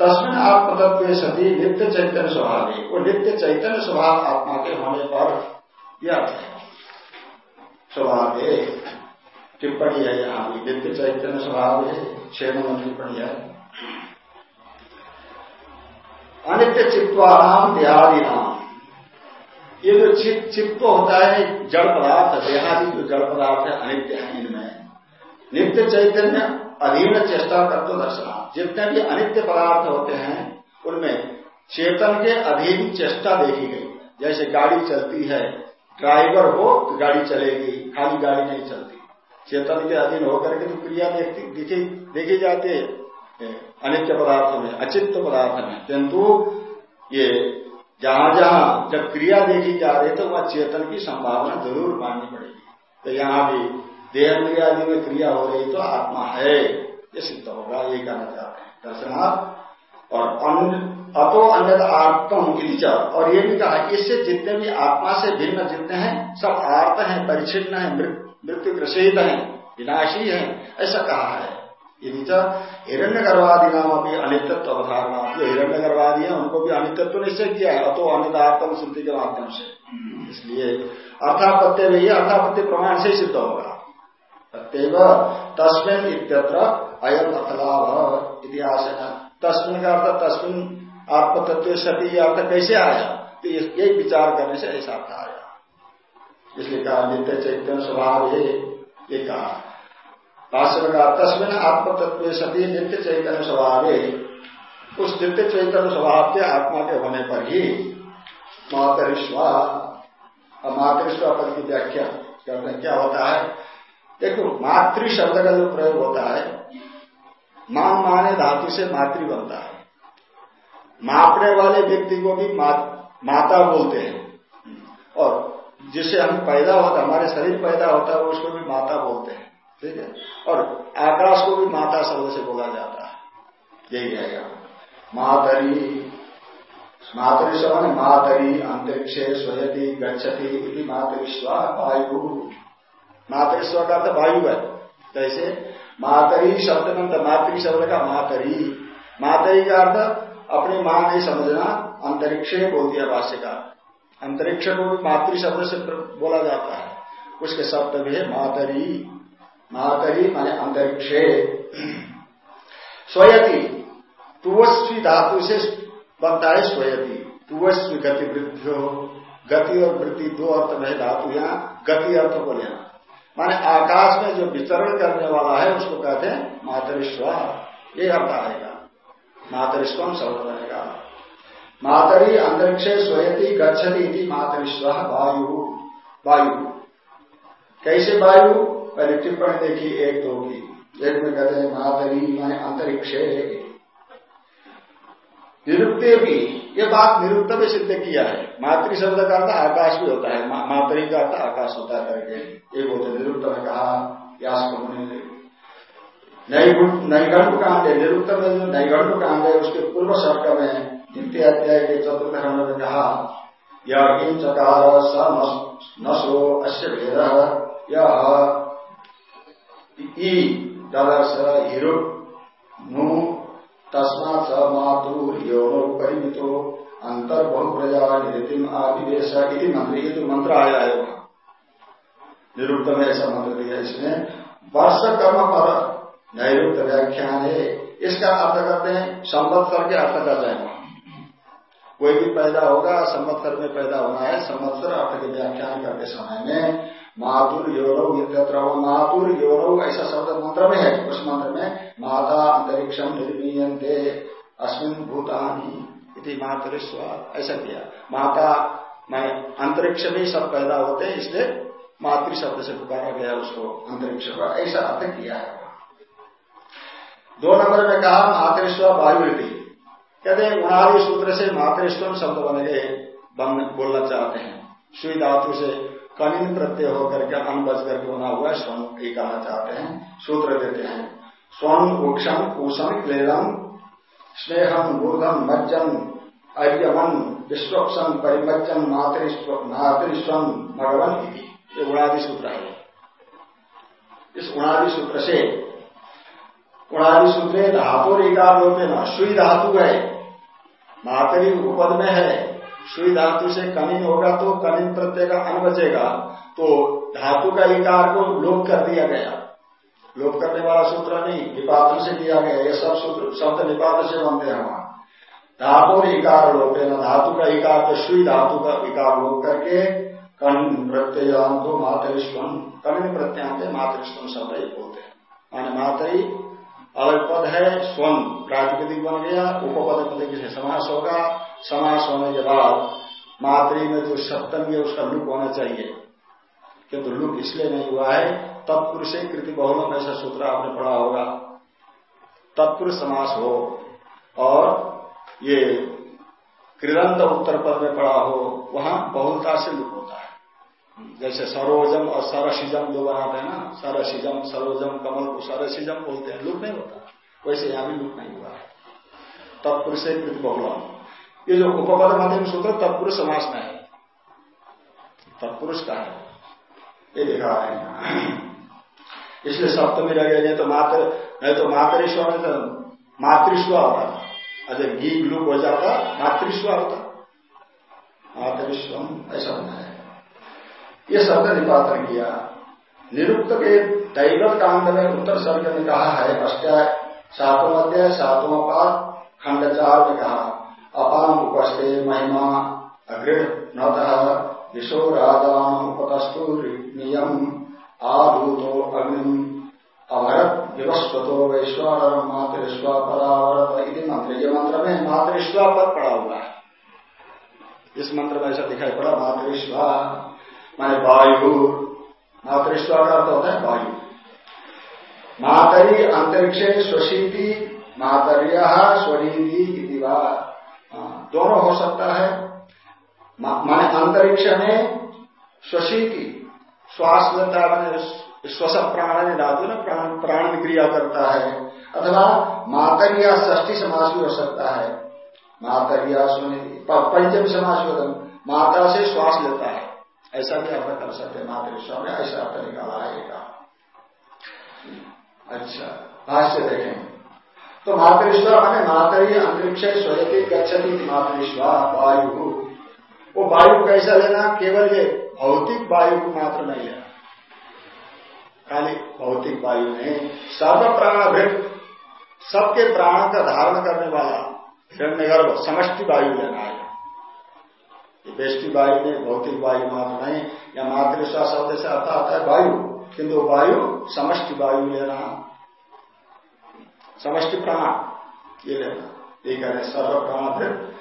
तस्मिन आत्मतत्व सती नित्य चैतन्य स्वभाव। है वो नित्य चैतन्य स्वभाव आत्मा के होने पर यह अर्थ है। स्वभाव टिप्पणी है यहाँ भी। नित्य चैतन्य स्वभाव है। छह नंबर टिप्पणी है। अनित्य चित्वाराम देहादि नाम ये जो चित्त चित्त होता है, जड़ पदार्थ, देहादि जो जड़ पदार्थ है, अनित्य है इनमें। नित्य चैतन्य अधीन चेष्टा कर तो दर्शना। जितने भी अनित्य पदार्थ होते हैं, उनमें चेतन के अधीन चेष्टा देखी गई। जैसे गाड़ी चलती है, ड्राइवर हो तो गाड़ी चलेगी, खाली गाड़ी नहीं चलती। चेतन के अधीन होकर के तो क्रिया देखती, देखी देखी जाती है। अनित्य पदार्थ में, अचित्त पदार्थ में। किंतु ये जहाँ जहाँ जब क्रिया देखी जा रही तो वह चेतन की संभावना ज़रूर माननी पड़ेगी। तो यहाँ भी देह क्रिया आदि में क्रिया हो रही तो आत्मा है। ये सिद्ध होगा, ये कहना चाहते हैं। दर्शनार्थ और अतो अन्य आत्म और ये भी कहा इससे जितने भी आत्मा से भिन्न जितने हैं, सब आर्त हैं परिचिन्न है मृत्यु ग्रसित है, विनाशी है, ऐसा कहा है। हिरण्य गर्भवादी नाम अभी अनित्व अवधारणा। जो हिरण्य गर्भवादी है, उनको भी अनित्व निश्चय किया है। अतो अनितात्म शुद्धि के माध्यम से। इसलिए अर्थापत्य में ही अर्थापत्य प्रमाण से सिद्ध होगा। सत्यव तस्मिन इत्यत्र अयम अर्थलाभ इतिहास तस्मिन का अर्थ, तस्मिन आत्मतत्व सती अर्थ कैसे आया? तो यही विचार करने से ऐसा अर्थ आया इसलिए कहा, नित्य चैतन्य स्वभाव है, ये कहा। भाष्य में कहा, तस्मिन आत्म तत्व सती नित्य चैतन्य स्वभाव है। उस नित्य चैतन्य स्वभाव के आत्मा के होने पर ही मातरिश्वा मातृस्वा पद की व्याख्या करते क्या होता है? देखो मातृ शब्द का जो प्रयोग होता है माँ माने धातु से मातृ बनता है। मापने वाले व्यक्ति को भी मा, माता बोलते हैं। और जिससे हम पैदा होता हमारे शरीर पैदा होता है उसको भी माता बोलते हैं। ठीक है? और आकाश को भी माता शब्द से बोला जाता है। यही रहेगा मातरी मातरी समान मातरी अंतरिक्ष स्वयति गच्छति इति मातरिस्व वायु मातरिस्व का अर्थ वायु है। जैसे, मातरी शब्द में मातृ शब्द का मातरी। मातरी का अर्थ, अपनी माँ नहीं समझना, अंतरिक्ष बोल दिया भाष्य का अंतरिक्ष को भी मातृ शब्द से बोला जाता है। उसके शब्द भी है मातरी। मातरी माने अंतरिक्षे। स्वयति। तुवस्वी धातु से बनता है स्वयति। तुवस्वी गति वृद्धि गति और वृद्धि दो अर्थ में धातु यहाँ गति अर्थ लेना। माने आकाश में जो विचरण करने वाला है, उसको कहते हैं मातरिश्व। ये अर्थ आएगा। मातरिश्वम शब्द बनेगा मातरी अंतरिक्ष स्वयति गच्छति मातरिश्व, वायु। वायु। कैसे वायु? पहले टिप्पणी देखी, एक दो की। एक में कहते हैं मातरी, माने अंतरिक्ष। निरुक्ते भी ये बात निरुक्त में सिद्ध किया है। मातृ शब्द का अर्थ आकाश भी होता है मातृ का अर्थ आकाश होता है करके। एक होते निरुक्त में कहा, व्यास को नैगंड कांड है निरुक्त में जो नैगंड कांड है उसके पूर्व सर्ग में द्वितीय अध्याय के चतुर्थ खंड में कहा यह किम चकार नशो अश्य भेद यह हिरु नु तस्मा स मातुर्योनो परिमितो अंतर बहु प्रजा नितिम आदिवेश मंत्र ये जो मंत्र आया है वहाँ निरुक्त में ऐसा मंत्र दिया इसमें वर्ष कर्म पर नैरुक्त व्याख्यान है इसका अर्थ करते हैं, संवत्सर के अर्थ करते हैं। कोई भी पैदा होगा, संवत्सर में पैदा होना है, संवत्सर अर्थ के व्याख्यान करते समय में मातुर योरव यत्र मातुर योरव ऐसा शब्द मंत्र में है, उस मंत्र में माता अंतरिक्षम निर्मीयते अस्मिन भूतानी इति मातृस्व, ऐसा किया। माता, मैं अंतरिक्ष में सब पैदा होते हैं, इसलिए मातृ शब्द से पुकारा गया उसको अंतरिक्ष का ऐसा अर्थ किया है। दो नंबर में कहा, मातृस्व वायु कहते हैं, उनादि सूत्र से मातृस्व शब्द बन गए बोलना चाहते हैं। सुई धातु से कनिन प्रत्यय होकर के अन बच करके बना हुआ स्वर्ण ये कहना चाहते हैं, सूत्र देते हैं। स्वर्ण वृक्षम कुशम क्लेदम स्नेहम गुर्धम मज्जन अर्यमन विश्वक्षम परिमज्जन मातृस्वम भगवन ये उड़ादि सूत्र है। इस उड़ादि सूत्र से उड़ादि सूत्र धातु रेकार लोपे न सुई धातु है। मातरी उपद में है। सुई धातु से कनिन होगा तो कनिन प्रत्यय का अन बचेगा। तो धातु का इकार को लोप कर दिया गया। लोप करने वाला सूत्र नहीं, निपातन से दिया गया। ये सब सूत्र, शब्द निपात से बनते हैं वहाँ। धातु इकार लोपे न? धातु का इकार तो सुई धातु का इकार लोप करके कन प्रत्ययांतो मातरिष्वम कनिन प्रत्यांत मातृष्वम शब्द ये बोलते हैं। माने मातरी, अलग पद है स्वम प्रातिपदिक बन गया, उपपद पद किसे? समास होगा। समास होने के बाद मातृ में जो सप्तमी है, उसका लुक होना चाहिए। किंतु लुक इसलिए नहीं हुआ है, तत्पुरुष से कृति बहुलम ऐसा सूत्र आपने पढ़ा होगा। तत्पुरुष समास हो और ये कृदंत उत्तर पद में पढ़ा हो, वहाँ बहुलता से लुक होता है। जैसे सरोजम और सरसिजम दो बनाते हैं ना, सरसिजम, सरोजम, कमल को सरसिजम बोलते हैं, लुक नहीं होता। वैसे यहाँ भी लुक नहीं हुआ है। तत्पुरुष कृति बहुलम ये जो उपपद मध्यम सूत्र तत्पुरुष समास में है तत्पुरुष का है? ये दिखा हैं। इसलिए सप्तमी रह नहीं तो मात्र, नहीं तो मातृश्व तो मातृस्व होता। अरे घी ग्लूक हो जाता मातृस्व होता। मातृस्व ऐसा होना है। ये शब्द निपातन किया। निरुक्त के दैवत कांड में उत्तर सर्ग में कहा है अष्टा सातों अध्याय सातों पाद खंड चार में कहा। अपाम उपस्थे महिमा अग्र नतः विशो राजान नियम, आभूतो अग्नि अभरत विवस्वतो वैश्वानर मातृस्व परावरत इति मंत्र। ये मंत्र में मातृस्व पर पड़ा हुआ है। इस मंत्र में ऐसा दिखाई पड़ा मातृस्व माने वायु। मातृस्व का अर्थ होता है वायु। मातरी अंतरिक्ष स्वशीति, मातर्य स्वनीति दोनों हो सकता है। माने अंतरिक्ष में स्वशीति श्वास लेता है श्वस प्राण धातु ना, प्राण प्राण क्रिया करता है। अथवा मातरिया ष्ठी समाज भी हो सकता है। मातर मातरिया पंचम समाज भी माता से श्वास लेता है। ऐसा भी अर्थ कर सकते हैं मातृश्व में ऐसा अर्थ निकाला है अच्छा भाष्य देखें। तो मातृश्व मैंने मातरी अंतरिक्ष स्वयं गच्छती मातृश्व वायु। वो वायु कैसा लेना? केवल ये भौतिक वायु को मात्र नहीं लेना। खाली भौतिक वायु नहीं। सर्व प्राण भृत सबके प्राण का धारण करने वाला हिरण्य गर्भ समष्टि वायु लेना है। बेष्टि वायु में भौतिक वायु मात्र नहीं। या मातृश्वा शब्द से आता आता है वायु। किंतु वायु समष्टि वायु लेना। समष्टि प्राण ये लेना। ये कह रहे सर्व प्राण फिर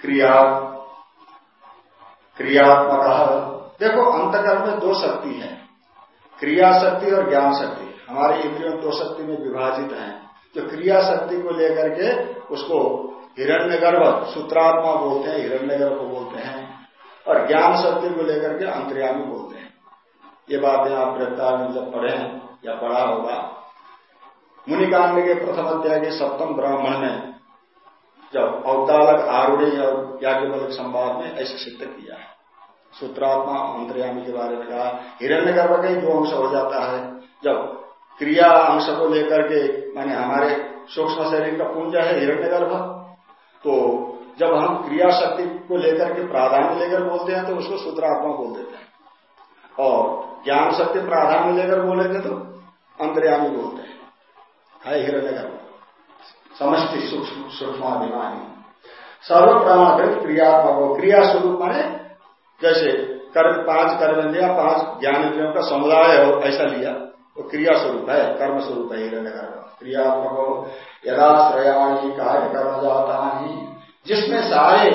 क्रिया, क्रियात्मक। देखो, अंतकर्म में दो शक्ति है। क्रिया शक्ति और ज्ञान शक्ति। हमारे इंद्रियों दो शक्ति में विभाजित है। जो क्रिया शक्ति को लेकर के उसको हिरण्यगर्भ, सूत्रात्मा बोलते हैं, हिरण्यगर्भ बोलते हैं, और ज्ञान शक्ति को लेकर के अंतर्यामी बोलते हैं। ये बातें आप वृत्ता में जब पढ़े या पढ़ा होगा मुनिकांड के प्रथम अध्याय के सप्तम ब्राह्मण में जब अवतालक आरूढ़ी और याज्ञवल्क संवाद में ऐसे सिद्ध किया है। सूत्रात्मा अंतर्यामी के बारे में कहा हिरण्य गर्भ का ही दो अंश हो जाता है। जब क्रिया अंश को लेकर के, माने हमारे सूक्ष्म शरीर का पुंज है हिरण्य गर्भ तो जब हम क्रिया शक्ति को लेकर के प्राधान्य लेकर बोलते हैं तो उसको सूत्रात्मा बोल देते हैं। और ज्ञान शक्ति प्राधान्य लेकर बोलेंगे तो अंतर्यामी बोलते हैं। है हिरण्य गर्भ समष्टि सूक्ष्म सूक्ष्माभिमानी। सर्व प्रमाणकृत क्रियात्मक, क्रिया स्वरूप माने जैसे कर्म पाँच कर्म इंद्रिया पाँच ज्ञान इंद्रियों का समुदाय हो, ऐसा लिया, वो क्रिया स्वरूप है, कर्म स्वरूप है हिरण्य गर्भ क्रियात्मक, यदाश्रयाणी कार्य कर्म जाता जिसमें सारे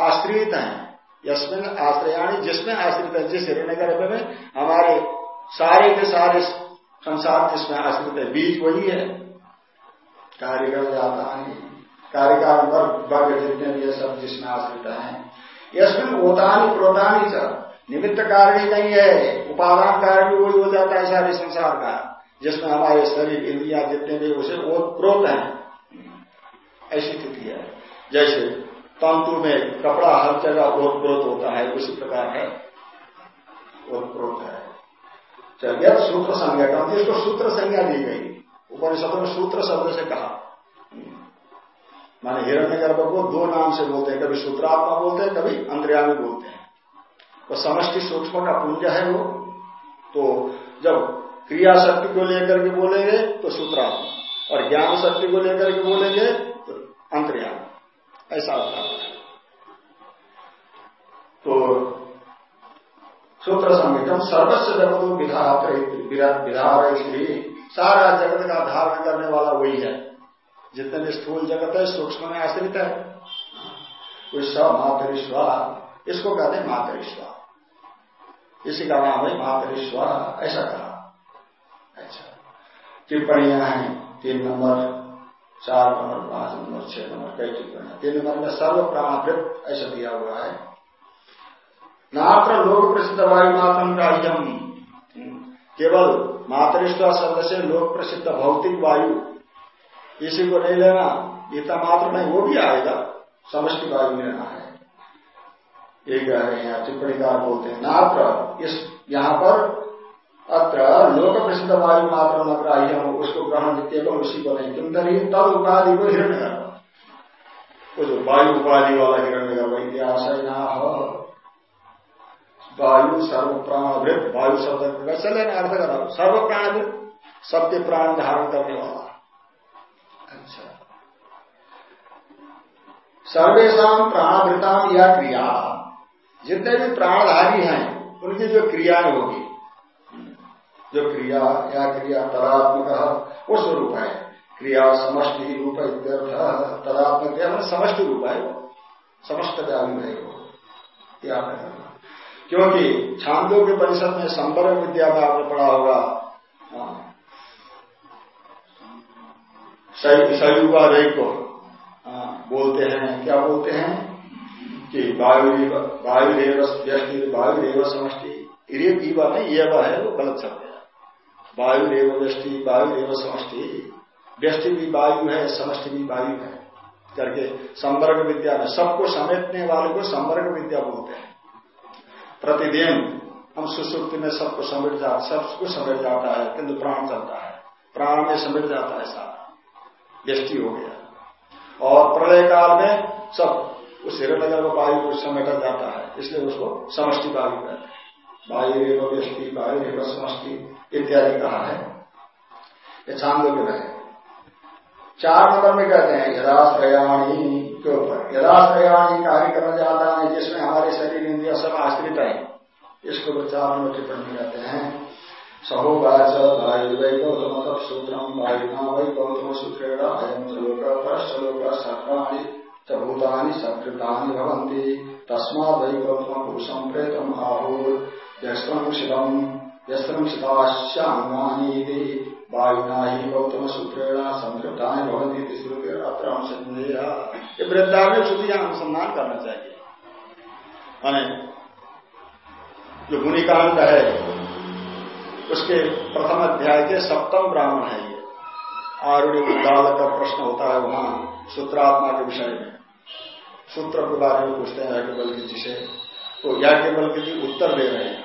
आश्रित हैं यशमिन आश्रयाणी, जिसमें आश्रित है, जिस हिरण्य गर्भ में हमारे सारे के सारे संसार जिसमें आश्रित है, बीज वही है। कार्यकर जाता है कार्य का वर्ग जितने भी सब जिसमें आश्रित है। यशमिन ओतानी प्रोतानी सब। निमित्त कारण ही नहीं है। उपादान कारण भी वही हो जाता है सारे संसार का, जिसमें हमारे शरीर, इंद्रिया जितने भी उसे ओत प्रोत है। ऐसी स्थिति है। जैसे तंतु में कपड़ा हर जगह ओत प्रोत होता है, उसी प्रकार है। ओत प्रोत है। चलिए सूत्र संज्ञा इसको सूत्र संज्ञा दी गई। उपनिषद में सूत्र शब्द से कहा। माने हिरण्य गर्भ को दो नाम से बोलते हैं, कभी सूत्रात्मा बोलते हैं, कभी अंतर्यामी बोलते हैं। तो समष्टि सूक्ष्म का पुंज है वो। तो जब क्रिया शक्ति को लेकर के बोलेंगे तो सूत्रात्मा। और ज्ञान शक्ति को लेकर के बोलेंगे तो अंतर्यामी। ऐसा होता है। तो सूत्र संहितम सर्वस्व जगत विधा स्त्री सारा जगत का धारण करने वाला वही है। जितने स्थूल जगत है, सूक्ष्म में आश्रित है। सब मातरिश्वा इसको कहते हैं मातरिश्वा इसी का नाम है मातरिश्वा ऐसा कहा। अच्छा। टिप्पणियाँ हैं, तीन नंबर, चार नंबर, पाँच नंबर, छह नंबर, कई टिप्पणियाँ। तीन नंबर में सर्व प्राणावृत ऐसा दिया हुआ है। नात्र लोक प्रसिद्ध वायु मात्र ग्राह्यम केवल मातरिष्ठ शब्द से लोक प्रसिद्ध भौतिक वायु। इसी को नहीं लेना इतना मात्र नहीं, वो भी आएगा। समष्टि वायु लेना है। ये कह रहे हैं, टिप्पणीकार बोलते हैं, नात्र, इस यहाँ पर अत्र लोक प्रसिद्ध वायु मात्र न ग्राह्य उसको ग्रहण केवल उसी को नहीं। किम तरी तद उपाधि को हिरण्य। वो जो वायु उपाधि वाला हिरण्य गर्भ इतिहास है। वायु सर्व प्राणवृत वायु शब्द चले ना अर्थ करा सर्व प्राणवृत सबके प्राण धारण करने वाला। अच्छा। सर्वेशा प्राणवृता या क्रिया। जितने भी प्राणधारी हैं, उनकी जो क्रियाएँ होगी, जो क्रिया या क्रिया तदात्मक, वो स्वरूप है। क्रिया समष्टि रूप तदात्मक समष्टि रूप है समस्त व्यापी है वो। रखना। क्योंकि छांदों के परिषद में संपर्क विद्या में आपने पढ़ा होगा। सयुगा रे को बोलते हैं। क्या बोलते हैं? कि वायु वायु रेव व्यष्टि वायु रेव समष्टि ईवा नहीं ये है, वो गलत शब्द है। वायु रेव व्यष्टि वायु रेव समष्टि। व्यष्टि भी वायु है, समष्टि भी वायु है। करके संवर्ग विद्या में सबको समेटने वाले को संवर्ग विद्या बोलते हैं। प्रतिदिन हम सुश्रुति में सबको समेट जा सब कुछ समेट जाता है, किंतु प्राण चलता है। प्राण में समेट जाता है सारा। व्यष्टि हो गया। और प्रलय काल में सब उस हिरण्यगर में वायु को समेटा जाता है, इसलिए उसको समष्टि वायु कहते हैं। वायु रेव व्यष्टि वायु रेव समष्टि इत्यादि कहा है। ये छांदो के रहे। चार नंबर में कहते हैं यदाश्रयाणी के ऊपर। यदाश्रयाणी कार्य करना जाता है जिसमें हमारे शरीर इंद्रिया सब आश्रित है, इसको वो चार नंबर टिप्पणी कहते हैं। सहोवाच वायु वै गौतम सूत्रम वायुना वै गौतम सूत्रेण अयम श्लोक परश्लोक सर्वाणी च भूतानि सकृतानि भवन्ति। तस्मात् वै गौतम पुरुषम प्रेतम आहुर यस्त्रम शिवम यस्त्रम शिवाश्चांगानी वायुना ही गौतम सूत्रेण संस्कृताएँ भवंती श्रुति अत्र ये वृद्धाव्य श्रुति यहाँ अनुसंधान करना चाहिए। माने जो गुणिकांड है, उसके प्रथम अध्याय के सप्तम ब्राह्मण है ये। आरुणी उद्दाल का प्रश्न होता है वहाँ सूत्रात्मा के विषय में। सूत्र के बारे में पूछते हैं याज्ञबल जी से। तो याज्ञबल जी उत्तर दे रहे हैं।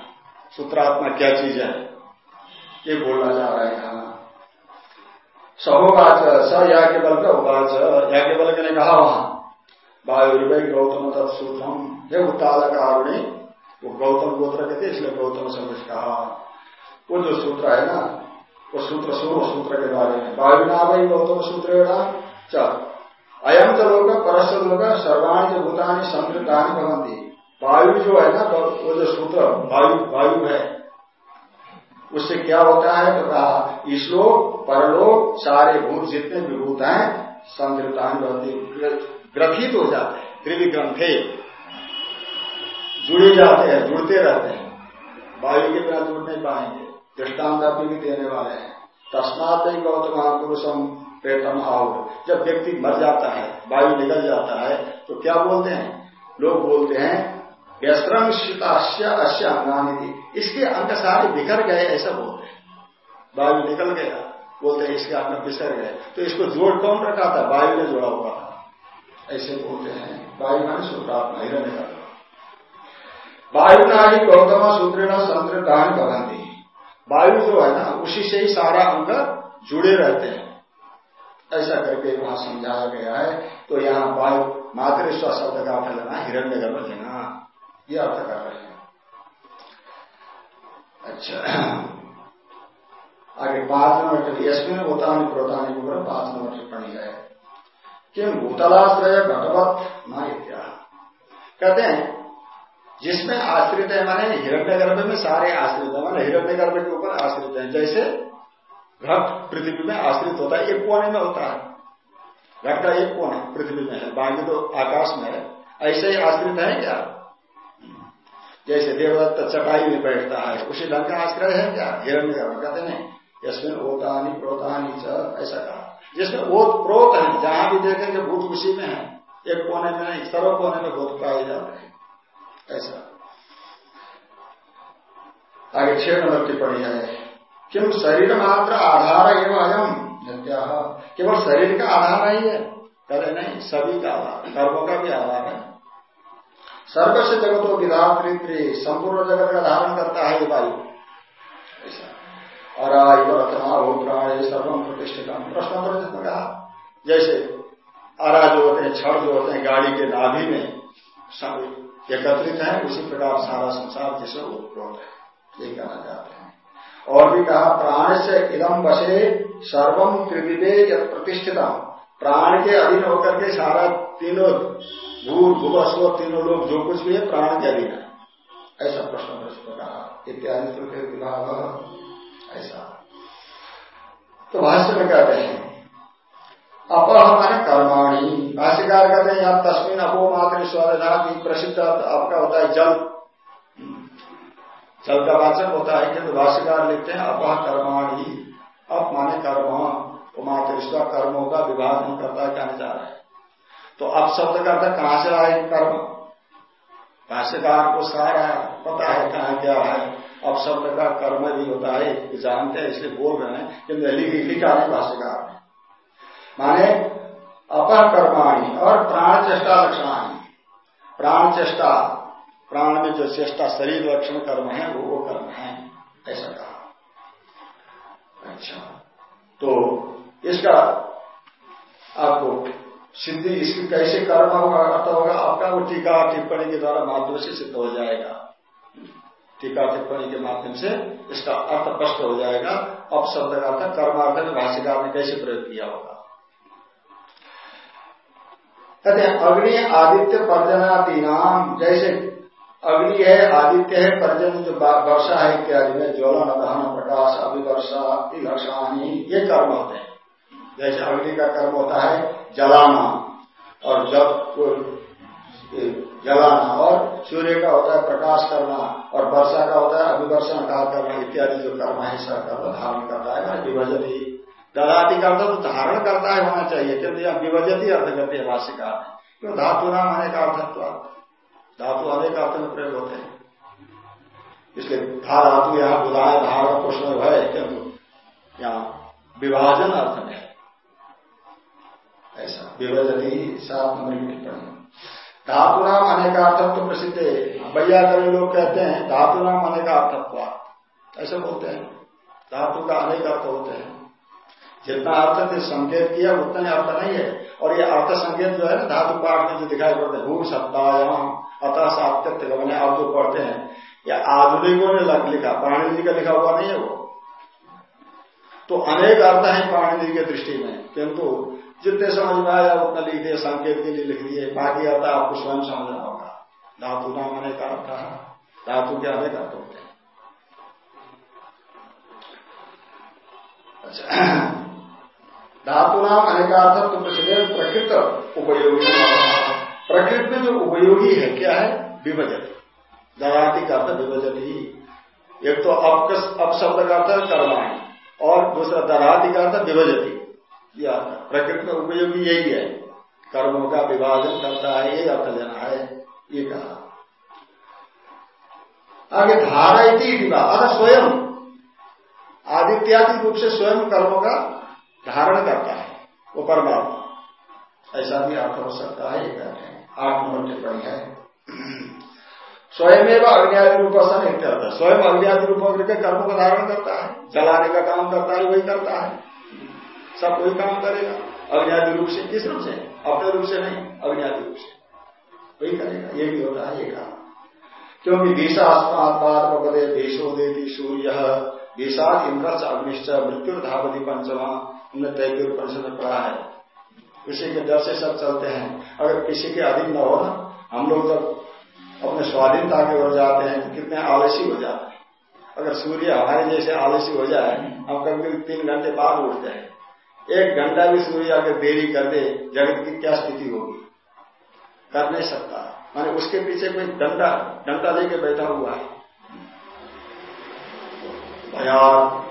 सूत्रात्मा क्या चीज़ है? ये बोलना चाह रहे हैं। यहाँ सहोवाच स याज्ञबल का उवाच याज्ञबल ने कहा, वहाँ वायुर्वय गौतम तत्सूत्रम ये उत्तालक आरुणी वो गौतम गोत्र के थे इसलिए गौतम समझ कहा। वो जो सूत्र है ना, वो सूत्र सुनो सूत्र के बारे में। वायुना वही गौतम सूत्र चल अयम तो लोग परस लोग सर्वाणी भूतानी समृद्धानी भवंती वायु जो है ना, वो जो सूत्र, वायु वायु है उससे क्या होता है? तो कहा ईश्लोक परलोक, सारे भूत जितने भी भूत हैं, संग्रतान ग्रथित हो जाते हैं त्रिविग्रंथे जुड़े जाते हैं, जुड़ते रहते हैं। वायु के बिना जुड़ नहीं पाएँगे। दृष्टांत भी देने वाले हैं। तस्मात ही गौतम पुरुषम प्रेतम आओ जब व्यक्ति मर जाता है, वायु निकल जाता है तो क्या बोलते हैं? लोग बोलते हैं व्यस्त्रम शीताश्य अश्य इसके अंग सारे बिखर गए, ऐसा बोलते हैं। वायु निकल गया, बोलते हैं इसके अंग बिखर गए। तो इसको जोड़ कौन रखा था? वायु ने जोड़ा हुआ था। ऐसे बोलते हैं। वायु मान सूत्रात्मा हिरण्य का वायु नारी गौतम सूत्र संतृतान भगंती वायु जो है ना, उसी से ही सारा अंग जुड़े रहते हैं। ऐसा करके वहाँ समझाया गया है। तो यहाँ वायु मातृस्व शब्द का फैलना, हिरण्य गर्भ लेना ये अर्थ कर रहे हैं। अच्छा। आगे पाँच नंबर टिप्पणी यशमिन भूतानी, प्रोतानी के ऊपर पाँच नंबर टिप्पणी है। किम भूतलाश्रय घटवत न इत्या। कहते हैं, जिसमें आश्रित है, माने हिरण्य गर्भ में सारे आश्रित है, माने हिरण्य गर्भ के ऊपर आश्रित है। जैसे घट पृथ्वी में आश्रित होता है, एक कोने में होता है। घट का एक कोने पृथ्वी में है, बाकी तो आकाश में है। ऐसे ही आश्रित है क्या? जैसे देवदत्त चटाई में बैठता है, उसी ढंग का आश्रय है क्या? हिरण्य कहते नहीं यशमिन ओतानी प्रोतानी च ऐसा कहा। जिसमें ओत प्रोत है, जहाँ भी देखेंगे भूत उसी में है। एक कोने में नहीं, सर्व कोने में भूत पाए जाते हैं। ऐसा। आगे छह नंबर टिप्पणी है। किम शरीर मात्र आधार एवं अयम केवल शरीर का आधार नहीं है? कहते नहीं, सभी का आधार। कर्मों का भी आधार है। सर्वस्व जगतो विधात्री संपूर्ण जगत का धारण करता है ये वायु। ऐसा। और रत्ना हो प्राण सर्वम प्रतिष्ठित प्रश्न पर कहा, जैसे आरा जो होते हैं, छड़ जो होते हैं, गाड़ी के नाभि में सब एकत्रित है, उसी प्रकार सारा संसार जिसे उत्प्रोत है। ये कहना चाहते हैं। और भी कहा, प्राण से इदम बसे सर्वम पृथ्वी प्रतिष्ठितम। प्राण के अधीन होकर के सारा तीनों भूर भूवस्व तीनों लोग जो कुछ भी है, प्राण के अधीन है। ऐसा प्रश्न प्रश्न कहा इत्यादि तृतीय विभाग ऐसा। तो भाष्य में कहते हैं, अप हमारे कर्माणी। भाष्यकार कहते हैं यहाँ तस्वीन अपो मात्र स्वरधा प्रसिद्ध आपका होता है जल। जल का वाचक होता है किंतु भाष्यकार लिखते हैं अपह कर्माणी। अप माने कर्म। मात्र कर्मों का विभाग नहीं करता क्या नहीं चाह रहा है? तो अब शब्द का अर्थ कहाँ से आए कर्म। भाष्यकार को सारा पता है कहा क्या है। अब शब्द का कर्म भी होता है जानते हैं, इसलिए बोल रहे हैं कि लिखा है। भाष्यकार माने अपर कर्माणी और प्राण चेष्टा लक्षणानी प्राण चेष्टा, प्राण में जो चेष्टा शरीर लक्षण कर्म है, वो वो कर्म है, ऐसा कहा। अच्छा तो इसका आपको सिद्धि इसकी कैसे कर्म होगा अर्थ होगा, आपका वो टीका टिप्पणी के द्वारा माध्यम से सिद्ध हो जाएगा। टीका टिप्पणी के माध्यम से इसका अर्थ स्पष्ट हो जाएगा। अब शब्द का अर्थ कर्मार्थ में भाष्यकार ने कैसे प्रयोग किया होगा? कहते अग्नि आदित्य पर्जनादि नाम जैसे अग्नि है, आदित्य है, पर्जन जो वर्षा है इत्यादि में, ज्वलन, दहन, प्रकाश, अभिवर्षा लक्षणानी ये कर्म होते हैं। जैसे अग्नि का कर्म होता है जलाना। और जब जलाना और सूर्य का होता है प्रकाश करना और वर्षा का होता है अभिवर्षण का करना इत्यादि जो कर्म है, सब कर्म धारण करता है विभजन ही ददाती का अर्थ तो धारण करता है, होना चाहिए क्योंकि यह विभजत ही अर्थ करते हैं। भाष्यकार क्यों धातु नाम अनेक अर्थत्व धातु अनेक अर्थ में प्रयोग होते हैं। इसलिए धा धातु यहाँ बुधाय धार पोषण भय किंतु यहाँ विभाजन अर्थ में ऐसा। विभजनी सात नंबर की टिप्पणी धातु नाम अनेकार्थत्व तो प्रसिद्ध है। कई लोग कहते हैं धातु नाम अनेकार्थत्व। ऐसे बोलते हैं। धातु का अनेक अर्थ होते हैं। जितना अर्थ थे संकेत किया, उतना ही अर्थ नहीं है। और ये अर्थ संकेत जो है ना, धातु पाठ में जो दिखाई पड़ते हैं भू सप्ताह अतः सात्यत्य गमने आप जो पढ़ते हैं। या आधुनिकों ने लिखा पाणी जी का लिखा हुआ नहीं है वो। तो अनेक अर्थ है पाणी जी के दृष्टि में। किंतु जितने समझ में आया उतना लिख दिए संकेत के लिए लिख दिए बाकी अर्थ आपको स्वयं समझना होगा। धातु नाम अनेक अर्थ धातु के अनेक अर्थ होते हैं अच्छा। धातु नाम अनेकार्थ तो प्रसिद्ध प्रकृत उपयोगी। प्रकृत में जो उपयोगी है, क्या है? विभजन। दराती का अर्थ विभजन ही। एक तो अपशब्द का अर्थ कर्माणी और दूसरा दराती का अर्थ विभजती। या प्रकृति में उपयोगी यही है। कर्मों का विभाजन करता है ये अर्थ लेना है, ये कहा। आगे धारा इति अतः स्वयं। आदित्यादि रूप से स्वयं कर्मों का धारण करता है, वो परमात्मा। ऐसा भी अर्थ हो सकता है, ये कहते हैं। आठ नंबर टिप्पणी है। स्वयं एवं अग्नियादि रूप स्वयं अज्ञात रूप के कर्मों का धारण करता है, जलाने का काम करता है, वही करता है। सब कोई काम करेगा। अग्नि रूप से किस रूप से? अपने रूप से नहीं अग्नि रूप से। वही करेगा, ये भी होता है, ये काम। क्योंकि भीषास्मात्मात्म पदे भीषो देती सूर्य भीषाद इंद्र अग्निश्च मृत्यु धावती पंचमा हमने तैतीय परिषद में पढ़ा है। उसी के डर से सब चलते हैं। अगर किसी के अधीन न हो ना, हम लोग जब अपने स्वाधीनता के ओर जाते हैं तो कितने आलसी हो जाते हैं। अगर सूर्य हमारे जैसे आलसी हो जाए, हम कभी तीन घंटे बाद उठते हैं एक घंटा भी सूर्य अगर देरी कर दे, जगत की क्या स्थिति होगी? कर नहीं सकता। माने उसके पीछे कोई डंडा डंडा लेके बैठा हुआ है। भयान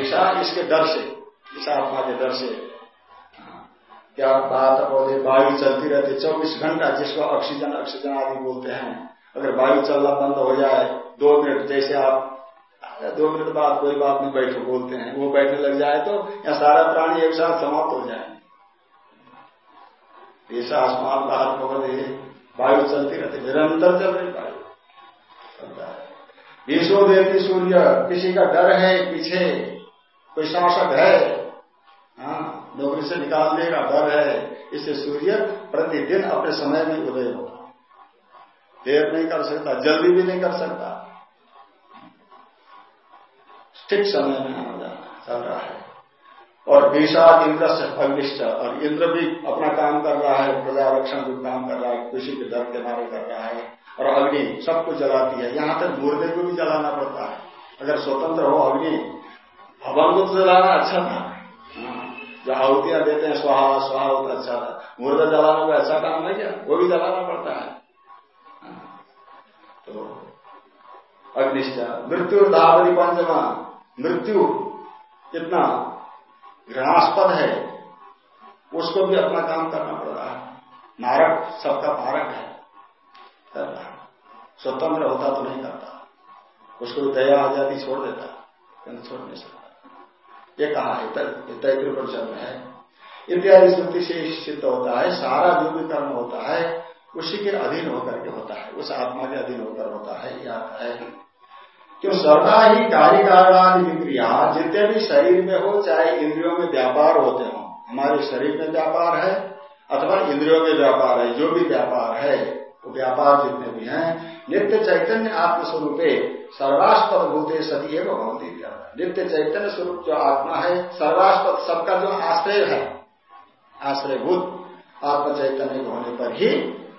ईशा इसके डर से, ईशा आत्मा के डर से। क्या बात पौधे वायु चलती रहती, चौबीस घंटा जिसको ऑक्सीजन ऑक्सीजन आदि बोलते हैं। अगर वायु चलना बंद हो जाए, दो मिनट जैसे आप दो मिनट बाद कोई बात नहीं, बैठो, बोलते हैं। वो बैठने लग जाए तो या सारा प्राणी एक साथ समाप्त हो जाए ऐसा आसमान का हाथ पकड़ दे वायु चलती रहती निरंतर चल रही वायु। विश्व देती सूर्य, किसी का डर है, पीछे कोई शासक है? हाँ नौकरी से निकालने का डर है इससे सूर्य प्रतिदिन अपने समय में उदय होगा देर नहीं कर सकता, जल्दी भी नहीं कर सकता। ठीक समय में आना जाना चल रहा है। और विषाद इंद्र से अग्निश्च और इंद्र भी अपना काम कर रहा है, प्रजा रक्षण भी काम कर रहा है कृषि के डर के मारे कर रहा है। और अग्नि सबको जलाती है। यहाँ तक मुर्दे को भी जलाना पड़ता है। अगर स्वतंत्र हो अग्नि हवन को तो जलाना अच्छा था। जो आहुतियाँ देते हैं, स्वाहा स्वाहा होता अच्छा था। मुर्दा जलाना कोई अच्छा काम है क्या वो भी जलाना पड़ता है। तो अग्निश्च मृत्यु दावरी पंचमा मृत्यु इतना घृणास्पद है, उसको भी अपना काम करना पड़ रहा है। मारक, सबका मारक है। कर रहा स्वतंत्र होता तो नहीं करता। उसको दया आ जाती छोड़ देता किंतु छोड़ नहीं सकता। ये कहा है तैतृ परिषद में है। इत्यादि स्मृति से सिद्ध होता है, सारा जो भी कर्म होता है, उसी के अधीन होकर के होता है। उस आत्मा के अधीन होकर होता है यह है। क्यों सर्वदा ही कार्य कारणादि क्रिया, जितने भी शरीर में हो, चाहे इंद्रियों में व्यापार होते हो, हमारे शरीर में व्यापार है, अथवा इंद्रियों में व्यापार है, जो भी व्यापार है, वो व्यापार जितने भी हैं, नित्य चैतन्य आत्मस्वरूप सर्वास्पद भूते सदी एवं भवती नित्य चैतन्य स्वरूप जो आत्मा है, सर्वास्पद, सबका जो आश्रय है, आश्रयभूत आत्म चैतन्य होने पर ही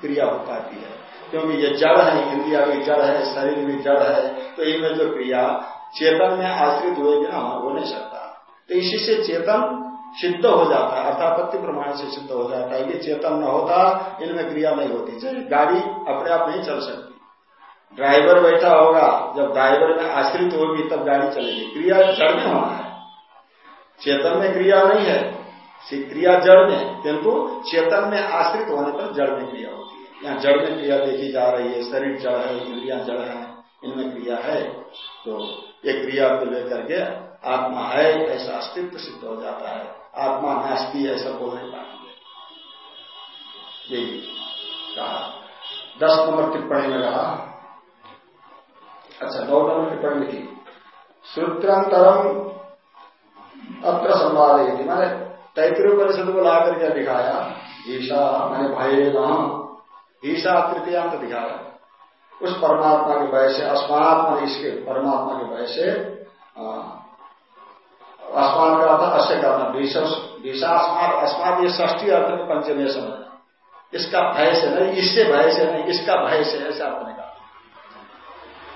क्रिया हो पाती है। क्योंकि ये जड़ है, इंद्रिया भी जड़ है, शरीर भी जड़ है तो इनमें जो क्रिया चेतन में आश्रित हुए बिना हो नहीं सकता। तो इसी से चेतन सिद्ध हो जाता है, अर्थापत्ति प्रमाण से सिद्ध हो जाता है ये चेतन न होता, इनमें क्रिया नहीं होती, चाहे गाड़ी अपने आप नहीं चल सकती। ड्राइवर बैठा होगा, जब ड्राइवर में आश्रित होगी, तब गाड़ी चलेगी। क्रिया जड़ में होना है। चेतन में क्रिया नहीं है क्रिया जड़ में, किंतु चेतन में आश्रित होने पर जड़ में क्रिया होती है। यहाँ जड़ में क्रिया देखी जा रही है, शरीर जड़ है, इंद्रिया जड़ है, इनमें क्रिया है तो एक क्रिया को लेकर के आत्मा है, ऐसा अस्तित्व सिद्ध हो जाता है। आत्मा नास्ती ऐसा बोल नहीं पाएँगे यही कहा। दस नंबर टिप्पणी में कहा। अच्छा नौ नंबर टिप्पणी लिखी। सूत्रांतरम अत्र संवाद मैंने तैतृय परिषद को ला करके दिखाया, ईशा, मैंने भय ईशा तृतीयांत दिखाया उस परमात्मा के भय से अस्मात्मा इसके, परमात्मा के भय से अस्मान का अर्थ अश्य करना विशास्मात अस्मात ये ष्ठी अर्थ में पंचमे समय इसका भय से नहीं, इससे भय से नहीं, इसका भय से ऐसा अर्थ निकाल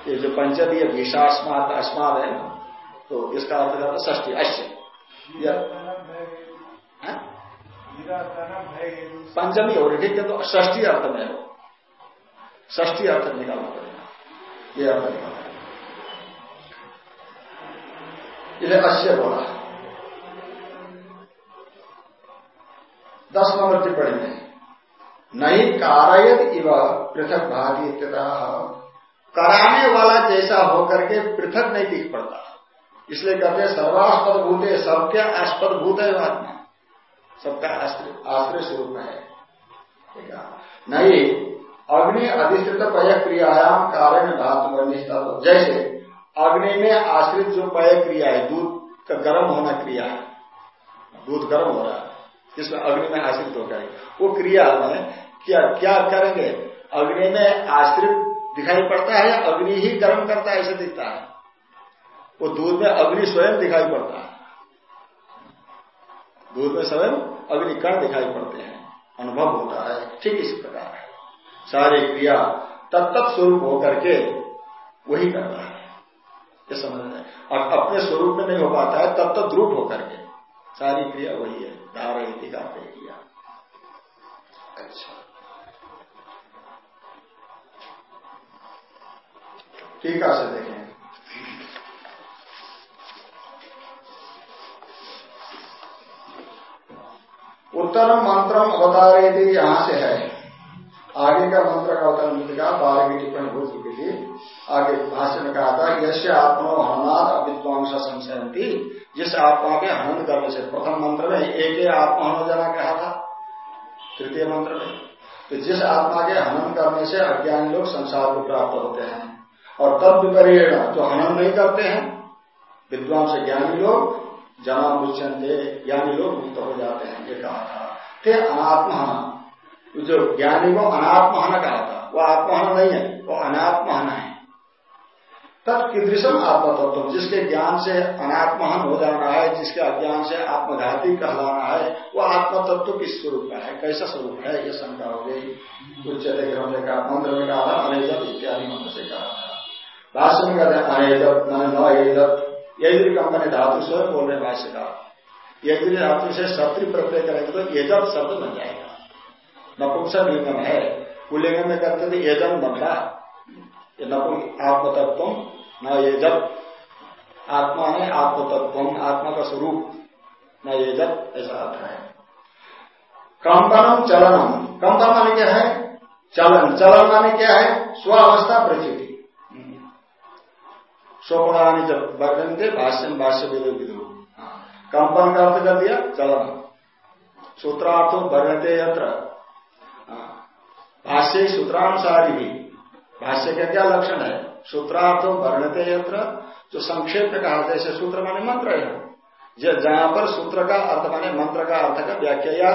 ये जो पंचमी है विशास्मात है तो इसका अर्थ करता ष्ठी अश्य। पंचमी हो रही, ठीक है तो ष्ठी अर्थ में हो। ष्ठी अर्थ निकालना पड़ेगा। ये अर्थ निकालना इन्हें अश्य बोला। दस नंबर टिप्पणी में, नहीं कारयत इव पृथक भागी कराने वाला जैसा होकर के पृथक नहीं दिख पड़ता। इसलिए कहते हैं सर्वास्पद भूत है सबके आस्पद भूत है आत्मा सबका आश्रय स्वरूप है। नहीं, अग्नि अधिष्ठित पय क्रियायाम कारण धातु निष्ठा जैसे, अग्नि में आश्रित जो पय क्रिया है, दूध का गर्म होना क्रिया है। दूध गर्म हो रहा है, इसमें अग्नि में आश्रित हो। होकर वो क्रिया में क्या क्या करेंगे? अग्नि में आश्रित दिखाई पड़ता है या अग्नि ही गर्म करता है, ऐसे दिखता है? वो दूध में अग्नि स्वयं दिखाई पड़ता है। दूध में स्वयं अग्नि कण दिखाई पड़ते हैं। अनुभव होता है। ठीक इस प्रकार। है सारी क्रिया तत्त स्वरूप होकर के वही करता है। ये समझ और अपने स्वरूप में नहीं हो पाता है तत्त रूप होकर के। सारी क्रिया वही है। धारा का क्रिया अच्छा। टीका से देखें। उत्तर मंत्र अवतारे थी यहाँ से है। आगे का मंत्र का अवतरण बारह की टिप्पणी हो चुकी थी। आगे भाष्य में कहा था यश आत्मा हनुमान अविद्वांस संशयंती जिस आत्मा के हनन करने से, प्रथम मंत्र में एक ही आत्मा जाना कहा था, तृतीय मंत्र में। तो जिस आत्मा के हनन करने से अज्ञानी लोग संसार को प्राप्त होते हैं। और तब विपरीत जो हनन नहीं करते हैं विद्वान से ज्ञानी लोग जना मुचनते ज्ञानी लोग मुक्त हो जाते हैं, ये कहा था। ते अनात्महन जो ज्ञानी को अनात्महन कहा था, वो आत्महन नहीं है, वो अनात्महन है। तत्दृशम आत्म तत्व जिसके ज्ञान से अनात्महन हो जाना है, जिसके अज्ञान से आत्मघाती कहलाना है, वो आत्म तत्व किस स्वरूप का है, कैसा स्वरूप है, ये शंका हो गई। ग्रह ने कहा मंत्र में कहा था, अनेजत इत्यादि मंत्र से कहा था। भाष्य में कहते हैं अनेजत, मैंने न एजत यजुरी कंपनी धातु स्वयं बोल रहे भाष्य का यजुरी धातु से शत्रु प्रत्यय करेंगे तो यजब शब्द बन जाएगा। नपुंसक लिंगम है। पुलिंगम में करते थे यजम बनता ये नपुंग आत्मतत्व न यजब आत्मा है आत्मतत्व आत्मा का स्वरूप। न यजब ऐसा आता है। कंपनम चलनम। कंपन माने क्या है? चलन। चलन माने क्या है? स्व अवस्था प्रचिति स्वपुराणी जब वर्णन भाष्य भाष्य विदो विदो कंपन का अर्थ कर दिया? चलन सूत्रार्थ वर्णते यत्र। भाष्य सूत्रानुसारी भी भाष्य का क्या लक्षण है? सूत्रार्थ वर्णते यत्र, जो संक्षेप में कहा जैसे सूत्र माने मंत्र है। जहाँ पर सूत्र का अर्थ माने मंत्र का अर्थ का व्याख्या या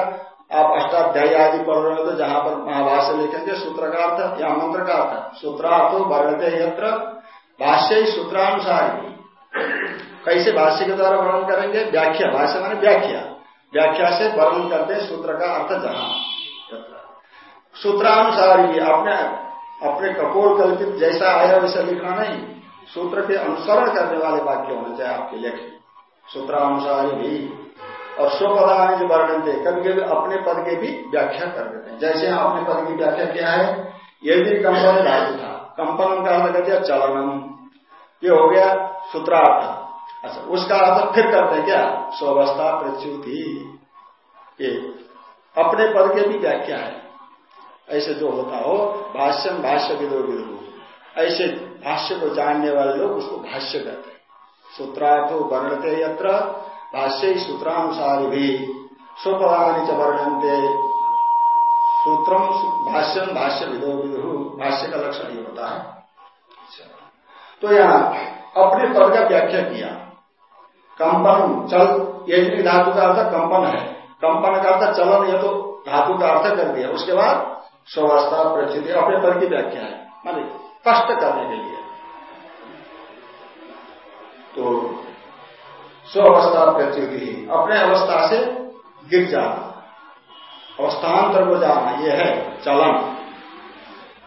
आप अष्टाध्याय आदि पढ़ रहे हो तो जहाँ पर महाभाष्य लिखेंगे सूत्र का अर्थ या मंत्र का अर्थ। सूत्रार्थ वर्णते यत्र भाष्य ही सूत्रानुसार ही। कैसे भाष्य के द्वारा वर्णन करेंगे? व्याख्या। भाष्य माने व्याख्या। व्याख्या से वर्णन करते सूत्र का अर्थ जहाँ। सूत्रानुसार ही अपने अपने कपोल कल्पित जैसा आया वैसा लिखना नहीं। सूत्र के अनुसरण करने वाले वाक्य होने चाहिए आपके लेख सूत्रानुसार भी और स्वपदानी जो वर्णन थे, कभी कभी अपने पद के भी व्याख्या कर देते हैं। जैसे अपने पद की व्याख्या क्या है? ये भी कंपन धातु था कंपन का अर्थ कर दिया चलनम। ये हो गया सूत्रार्थ। अच्छा उसका अर्थ फिर करते हैं क्या? स्वस्था प्रच्युति। ये अपने पद के भी व्याख्या है। ऐसे जो होता हो, भाष्यम भाष्य विदो। विदो ऐसे भाष्य को जानने वाले लोग उसको भाष्य कहते हैं। सूत्रार्थो वर्णते यत्र, भाष्य सूत्रानुसार भी स्वपदानी च वर्णनते। सूत्रम भाष्यम भाष्य विदो विदु भाष्य का लक्षण ये होता है। तो यहाँ अपने पद का व्याख्या किया। कंपन, चल, ये धातु का अर्थ कंपन है। कंपन का अर्थ चलन, ये तो धातु का अर्थ कर दिया। उसके बाद स्वस्था प्रचित, अपने पद की व्याख्या है। मानी कष्ट करने के लिए। तो स्वस्था प्रत्युति अपने अवस्था से गिर जाना। अवस्थान्तर को जाना यह है चलन।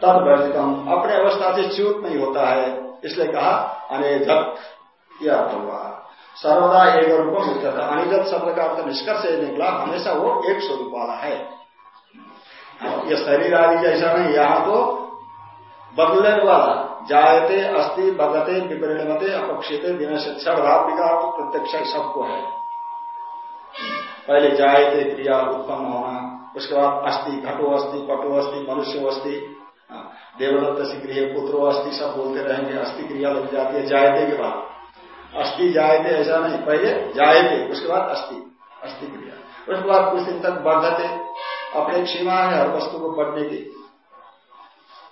तद वर्जितम अपने अवस्था से च्यूत नहीं होता है, इसलिए कहा अनेजत यह अर्थ हुआ सर्वदा एक रूप मुक्त था अनिजत शब्द का अर्थ निष्कर्ष निकला, हमेशा वो एक स्वरूप वाला है। ये शरीर आदि जैसा नहीं, यहाँ तो बदलने वाला जायते अस्थि बदलते विपरिणमते, अपक्षित विकार तो प्रत्यक्ष, सबको है। पहले जायते क्रिया उत्पन्न होना उसके बाद अस्थि घटो अस्थि पटो अस्थि मनुष्य अस्थि हाँ, देवदत्त से गृह पुत्रो अस्थि सब बोलते रहेंगे अस्थि क्रिया लग जाती है जायते के बाद। अस्थि जायते ऐसा नहीं पहले जायते उसके बाद अस्थि अस्थि क्रिया। उसके बाद कुछ दिन तक बढ़ते अपने एक सीमा है हर वस्तु को बढ़ने की।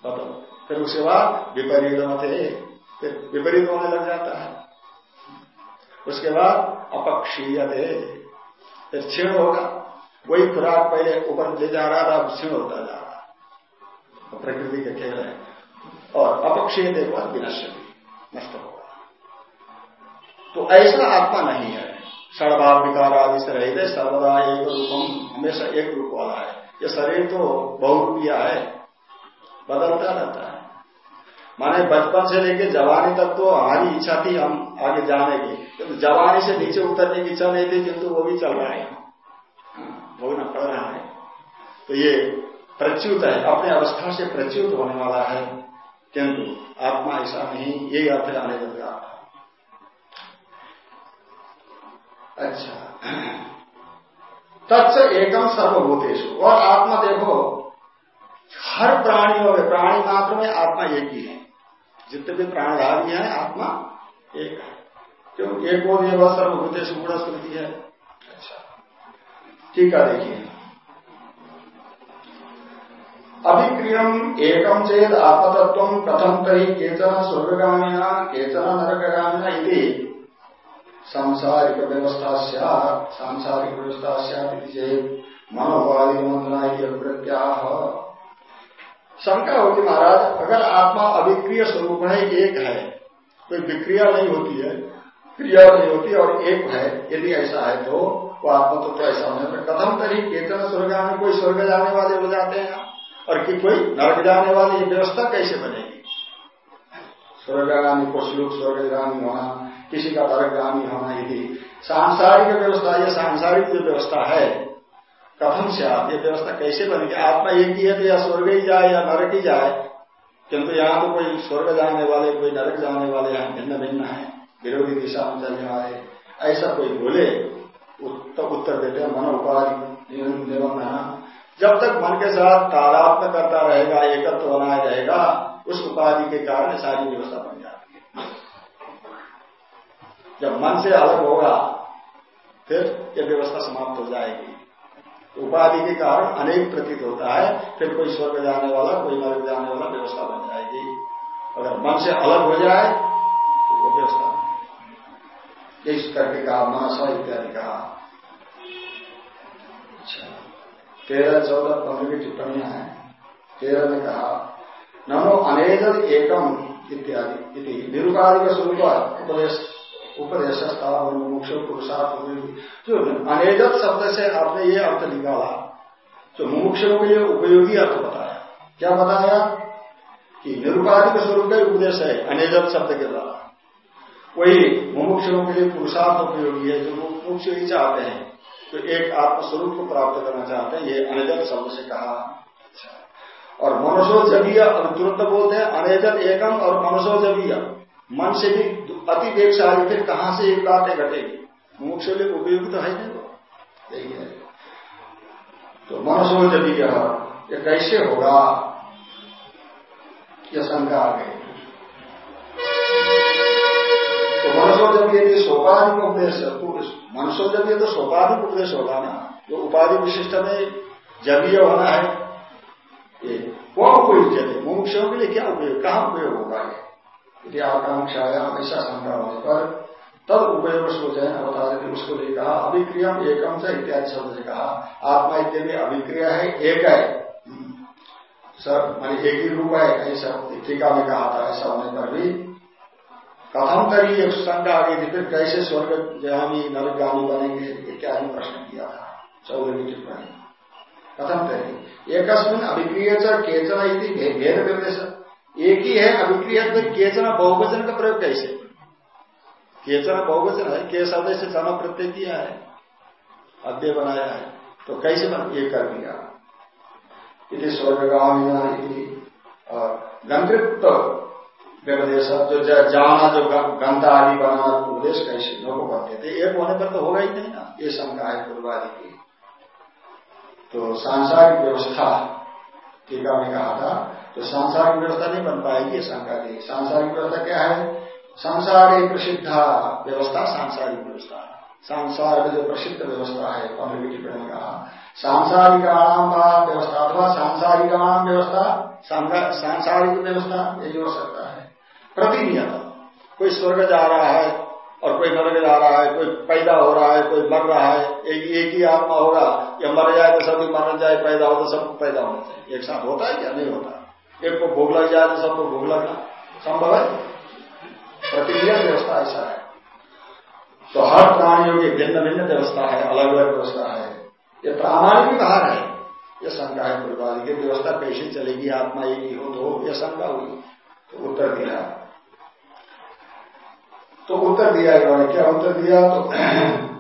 बताओ फिर उसके बाद विपरीत थे फिर विपरीत होने लग जाता है। उसके बाद अपक्षीय थे फिर क्षीण होगा। वही खुराक पहले ऊपर ले जा रहा था क्षीण होता जा रहा तो प्रकृति के खेल है। और अपक्षीय बाद विनश्य नष्ट होगा। तो ऐसा आत्मा नहीं है। सड़भाव विकार आदि से रहित सर्वदा एक रूपम, हमेशा एक रूप वाला है। ये शरीर तो बहुरूपिया है। बदलता रहता है। माने बचपन से लेकर जवानी तक तो हमारी इच्छा थी हम आगे जाने की। किंतु जवानी से नीचे उतरने की इच्छा नहीं थी, किंतु वो भी चल रहा है। भोगना पड़ रहा है। तो ये प्रच्युत है, अपने अवस्था से प्रच्युत होने वाला है। किंतु आत्मा ऐसा नहीं यही अर्थ आने लगा अच्छा। तत्स एकम सर्वभूतेश और आत्मा देखो, हर प्राणियों में प्राणी मात्र में आत्मा एक ही है। जितने भी प्राणधारी हैं आत्मा एक है। क्यों एक और ये वह सर्वभूतेश गुण स्मृति है। अच्छा। ठीक है देखिए। अभिक्रियम एकम चेत आत्मतत्व कथम तरी केचन स्वर्गामिना केचन नरकगामिना सांसारिक व्यवस्था सांसारिक व्यवस्था सैत मनोवादी मंत्रा शंका होती महाराज अगर आत्मा अभिक्रिय स्वरूप है एक है कोई विक्रिया नहीं होती है क्रिया नहीं होती और एक है यदि ऐसा है तो वो आत्मा तो, तो ऐसा होने कथम तरी केतन स्वर्ग में कोई स्वर्ग जाने वाले हो जाते हैं और कि कोई नरक जाने वाली ये व्यवस्था कैसे बनेगी? स्वर्गामी को श्लोक स्वर्गामी होना किसी का नरकगामी होना यदि सांसारिक व्यवस्था ये सांसारिक जो व्यवस्था है कथम से आप ये व्यवस्था कैसे बनेगी आत्मा एक ही है तो या स्वर्ग ही जाए या नरक ही जाए? किंतु यहाँ तो कोई स्वर्ग जाने वाले, कोई नरक जाने वाले यहाँ भिन्न भिन्न है। विरोधी दिशा में चलने वाले। ऐसा कोई बोले तो उत्तर देते हैं, मन उपाधि जब तक मन के साथ तादात्म करता रहेगा, एकत्व बनाया रहेगा, उस उपाधि के कारण सारी व्यवस्था बन जाती है। जब मन से अलग होगा, फिर यह व्यवस्था समाप्त हो जाएगी। उपाधि के कारण अनेक प्रतीत होता है, फिर कोई स्वर्ग जाने वाला, कोई नरक जाने वाला व्यवस्था बन जाएगी। अगर मन से अलग हो जाए तो वो व्यवस्था इस करके कहा, मासा इत्यादि कहा। अच्छा। तेरह चौदह पंद्रह की टिप्पणियाँ हैं। तेरह ने कहा, नमो अनेजल एकम इत्यादि। निरुपाधि का स्वरूप उपदेश। उपदेश मुमुक्ष पुरुषार्थ जो अनेजत शब्द से आपने ये अर्थ निकाला जो मुमुक्षों के लिए उपयोगी अर्थ बताया। क्या बताया? कि निरुपाधिक स्वरूप का उपदेश है अनेजत शब्द के द्वारा। वही मुमुक्षों के लिए पुरुषार्थ उपयोगी है, जो मुमुक्ष ही चाहते हैं। तो एक आत्मस्वरूप को प्राप्त करना चाहते हैं, ये अनेजत शब्द से कहा। और मनुष्यो जबीय अब तुरंत बोलते हैं अनेजन एकम और मनुष्यो जबीय मन से भी अति वेगशाली फिर कहाँ से एक बात बातें घटेगी मुख से उपयोग तो है नहीं। यही है। तो मनुष्यो जबीय ये कैसे होगा? यह शंका आ गई। तो मनुष्य जब ये सोपाधिक उपदेश मनुष्य जब तो सोपाधिक उपदेश होगा ना जो उपाधि विशिष्ट में जबीय होना है, ये वो उपयोग जब मुमुक्षों के लिए क्या उपयोग कहाँ उपयोग होगा ये? यदि आकांक्षा या हमेशा शंका होने पर तब उपयोग सोचें अवतार ने उसको लिए कहा अभिक्रिया एकम से इत्यादि शब्द से कहा। आत्मा इत्यादि अभिक्रिया है, एक है। सब मान एक ही रूप है, ऐसा टीका में कहा था, ऐसा होने पर भी। कथम करी एक शंका आ गई थी फिर कैसे स्वर्ग जहानी नरगामी बनेंगे इत्यादि प्रश्न किया था। की टिप्पणी। कथम करी एक अभिक्रिय केचन भेद निर्देश एक ही है अभिक्रिय फिर केचन बहुवचन का प्रयोग कैसे? केचन बहुवचन है के शब्द से जमा प्रत्यय किया है अद्य बनाया है तो कैसे बन, ये कर दिया। यदि स्वर्गामिना और गंतृत्व व्यपदेश जो जाना, जो गंधा आदि बनाना, उपदेश कैसे? लोग करते थे एक होने पर तो होगा ही नहीं ना, ये शंका है पूर्वादि की। तो सांसारिक व्यवस्था, टीका में कहा था तो सांसारिक व्यवस्था नहीं बन पाएगी शंका की सांसारिक व्यवस्था क्या है? संसार एक प्रसिद्ध व्यवस्था, सांसारिक व्यवस्था। संसार में जो प्रसिद्ध व्यवस्था है पंद्रह टिप्पणी कहा सांसारिकाणाम व्यवस्था अथवा सांसारिक सांसारिकाणाम व्यवस्था सांसारिक व्यवस्था यही हो सकता है। प्रतिनियत। कोई स्वर्ग जा रहा है और कोई नरक जा रहा है, कोई पैदा हो रहा है, कोई मर रहा है, एक एक ही आत्मा होगा या मर जाए तो सभी मर जाए, पैदा हो तो सब पैदा होना चाहिए। एक साथ होता है या नहीं होता? एक को भोग लग जाए तो सबको भोग लगना संभव है? प्रतिनियत व्यवस्था ऐसा है। तो हर प्राणियों की भिन्न भिन्न व्यवस्था है, अलग अलग व्यवस्था है। ये प्रामाणिक व्यवहार है। ये शंका है पूर्वादि की, व्यवस्था कैसे चलेगी, आत्मा एक ही तो ये शंका हुई। तो उत्तर दिया। तो उत्तर दिया इन्होंने। क्या उत्तर दिया? तो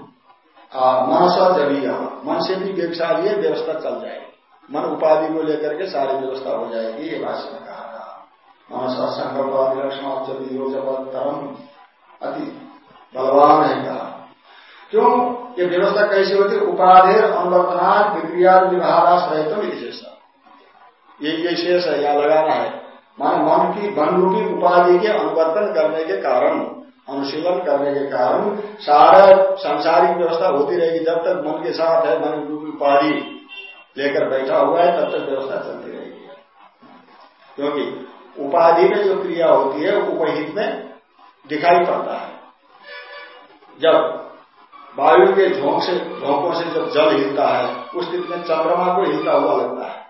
मनसा जबिया मन से भी व्यवसाय है व्यवस्था चल जाएगी। मन उपाधि को लेकर के सारी व्यवस्था हो जाएगी, ये भाषण में कहा था। मनसा संकल्प विलक्षण जब अति बलवान है कहा। क्यों? ये व्यवस्था कैसी होती? है उपाधि अनुवर्तना विक्रिया व्यवहाराश्रय तो विशेष ये ये शेष है या लगाना है। मान मन की मन रूपी उपाधि के अनुवर्तन करने के कारण, अनुशीलन करने के कारण सारा सांसारिक व्यवस्था होती रहेगी जब तक मन के साथ है, मन रूपी उपाधि। लेकर बैठा हुआ है, तब तक व्यवस्था चलती रहेगी। क्योंकि उपाधि में जो क्रिया होती है, उपहित में दिखाई पड़ता है। जब वायु के झोंक से, झोंकों से जब जल हिलता है, उस स्थिति में चंद्रमा को हिलता हुआ लगता है।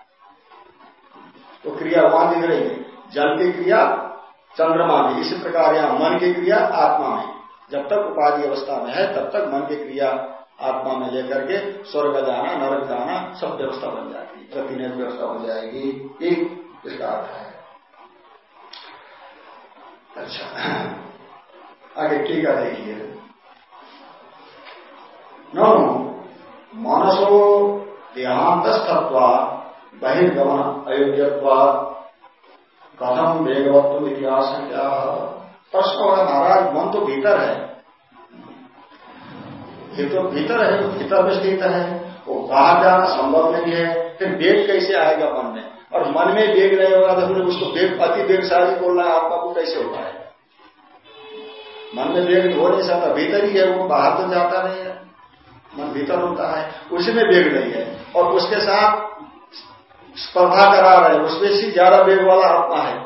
तो क्रिया वहाँ दिख रही है। जल की क्रिया चंद्रमा में, इसी प्रकार यहाँ मन की क्रिया आत्मा में। जब तक उपाधि अवस्था में है, तब तक मन की क्रिया आत्मा में लेकर के स्वर्ग जाना, नरक जाना, सब व्यवस्था बन जाएगी है। प्रतिनिध व्यवस्था हो जाएगी, एक इसका अर्थ है। अच्छा आगे टीका देखिए। न, मनसो देहांतस्तत्वा बहिर्गमन अयोग्यत्वा कथम वेगवत्व इतिहास क्या प्रश्न होगा महाराज, मन तो भीतर है। ये तो भीतर है भीतर में स्थित है। वो बाहर जाना संभव नहीं है, फिर वेग कैसे आएगा मन में? और मन में वेग नहीं होगा तो फिर उसको वेग अति वेगशाली बोलना है, आपका को कैसे होता है? मन में वेग हो नहीं सकता, भीतर ही है, वो बाहर तो जाता नहीं है। मन भीतर होता है, उसी में वेग नहीं है। और उसके साथ स्पर्धा करा रहे उसमें से ज़्यादा वेग वाला आत्मा है।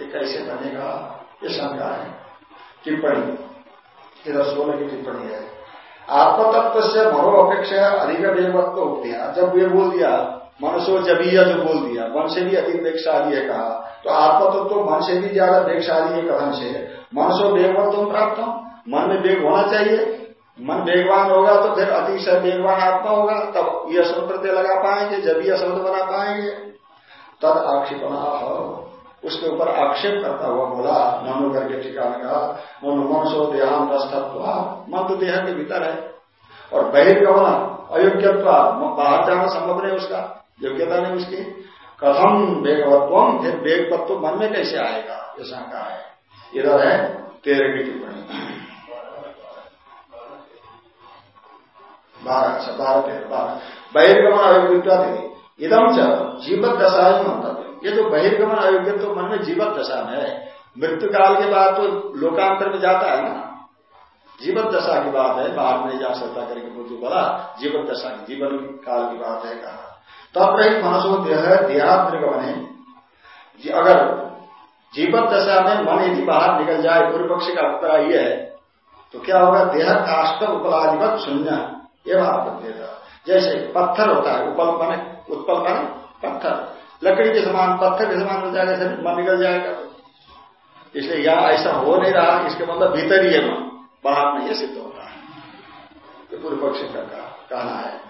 ये कैसे बनेगा? ये शंका है। टिप्पणी। इधर सोलह की टिप्पणी है। आत्मतत्व से मनो अपेक्षा अधिक वेगवत्व हो। दिया जब वे बोल दिया, मनुष्य जबीय जो बोल दिया, मन से भी अधिक वेगशाली है कहा। तो आत्मतत्व तो मन से भी ज़्यादा वेगशाली है कथन से मनुष्य वेगवत्व प्राप्त हो, मन में वेग होना चाहिए। मन वेगवान होगा तो फिर अतिशय वेगवान आत्मा होगा, तब यह शब्द लगा पाएँगे जब यह शब्द बना पाएँगे। तद आक्षेपना उसके ऊपर आक्षेप करता हुआ बोला मनु करके ठिकाने का मनु मनुष्य देहान तत्व मन तो देह के भीतर है। और बहिर्गमन अयोग्यत्व बाहर जाना संभव नहीं उसका, योग्यता नहीं उसकी। कथम वेगवत्व, फिर वेगवत्व मन में कैसे आएगा? ये शंका है। इधर है तेरह की टिप्पणी। बारह अच्छा बारह, तेरह, बारह। बहिर्गमन अयोग्यता थी इदम च जीवत दशा मंतव्य ये तो बहिर्गमन अयोग्य तो मन में जीवत दशा में है। मृत्यु काल के बाद तो लोकांतर में जाता है ना। जीवत दशा की बात है, बाहर नहीं जा सकता करके मृत्यु बोला, जीवत दशा की, जीवन काल की बात है कहा। तब रही मनसो देह देहात्मगमन अगर जीवन दशा में मन यदि बाहर निकल जाए, पूर्व पक्ष का अभिप्राय यह है तो क्या होगा? देह काष्ट उपलाधिपत शून्य, ये बात देगा जैसे पत्थर होता है उपल बने उत्पल बने पत्थर। लकड़ी के समान, पत्थर के समान हो जाएगा मन निकल जाएगा। इसलिए यहाँ ऐसा हो नहीं रहा, इसके मतलब भीतर ही है मन बाहर नहीं है, सिद्ध होता है। तो पूर्व पक्ष का कहना है।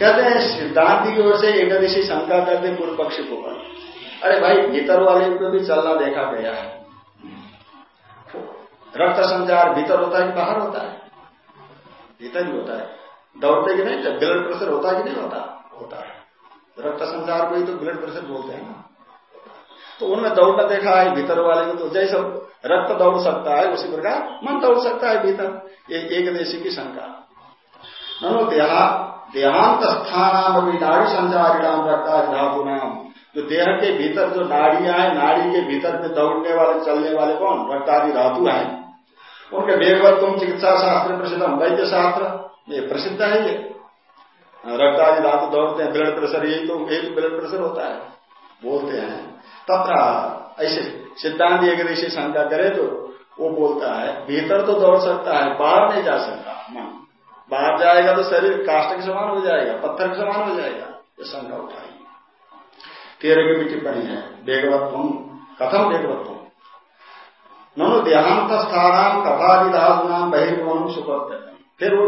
कहते हैं, सिद्धांत की ओर से एकदशी शंका करते पूर्व पक्ष को पर अरे भाई, भीतर वाले को भी चलना देखा गया है। रक्त संचार भीतर होता है कि बाहर होता है? भीतर ही होता है। दौड़ते कि नहीं? ब्लड प्रेशर होता कि नहीं होता? होता है। रक्त संचार को ही तो ब्लड प्रेशर बोलते हैं ना। तो उनमें दौड़ना देखा है, भीतर वाले को तो जैसे रक्त दौड़ सकता है, उसी प्रकार मन दौड़ सकता है भीतर। ये एक देशी की शंका। नो देहा, देहांत स्थान नाड़ी संचारिणाम रखता है धातु नाम जो देह के भीतर जो नाड़ियाँ हैं, नाड़ी के भीतर में दौड़ने वाले, चलने वाले कौन? रक्तादि धातु हैं। उनके वेगवत्व चिकित्सा शास्त्र प्रसिद्ध वैद्य शास्त्र। ये प्रसिद्ध है ये। रक्तादि धातु दौड़ते हैं ब्लड प्रेशर यही तो यही तो ब्लड प्रेशर होता है, बोलते हैं। तथा ऐसे सिद्धांत एक ऋषि शंका करे तो वो बोलता है, भीतर तो दौड़ सकता है, बाहर नहीं जा सकता। मन बाहर जाएगा तो शरीर काष्ट के समान हो जाएगा, पत्थर के समान हो जाएगा, ये शंका उठाई। तेरह की टिप्पणी है वेगवत्व कथम वेगवत्व नो देहांत स्थान कथादिदास नाम बहिर्गमन सुपत्य फिर वो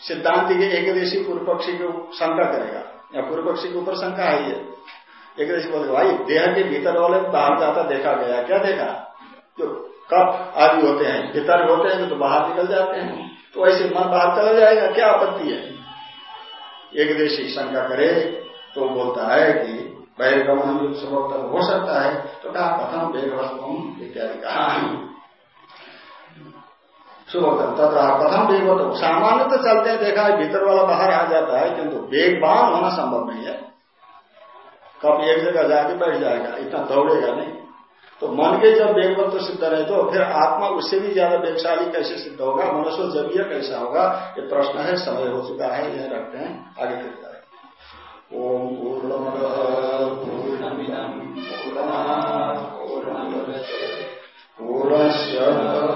सिद्धांति के एक देशी पूर्व पक्षी को शंका करेगा। या पूर्व पक्षी के ऊपर शंका है ये। एक देशी बोले भाई, देह के भीतर वाले बाहर जाता देखा गया। क्या देखा? जो कप आदि होते हैं, भीतर होते हैं तो बाहर निकल जाते हैं। तो ऐसे मन बाहर चला जाएगा, क्या आपत्ति है? एक देशी शंका करे तो बोलता है कि बहिर्गमन हो सकता है। तो कहा, कथम वेगवत्म इत्यादि कहा सुबोत्तर तथा कथम वेगवत सामान्य तो चलते हैं देखा है भीतर वाला बाहर आ जाता है, किंतु वेगवान होना संभव नहीं है। कब एक जगह जाके बैठ जाएगा, इतना दौड़ेगा नहीं। तो मन के जब वेगवत तो सिद्ध रहे तो फिर आत्मा उससे भी ज़्यादा वेगशाली कैसे सिद्ध होगा? मनुष्य जब कैसा होगा? ये प्रश्न है, समय हो चुका है, यह रखते हैं, आगे फिर ओम पूर्णमद पूर्णमिदम पूर्णस्य पूर्णमादाय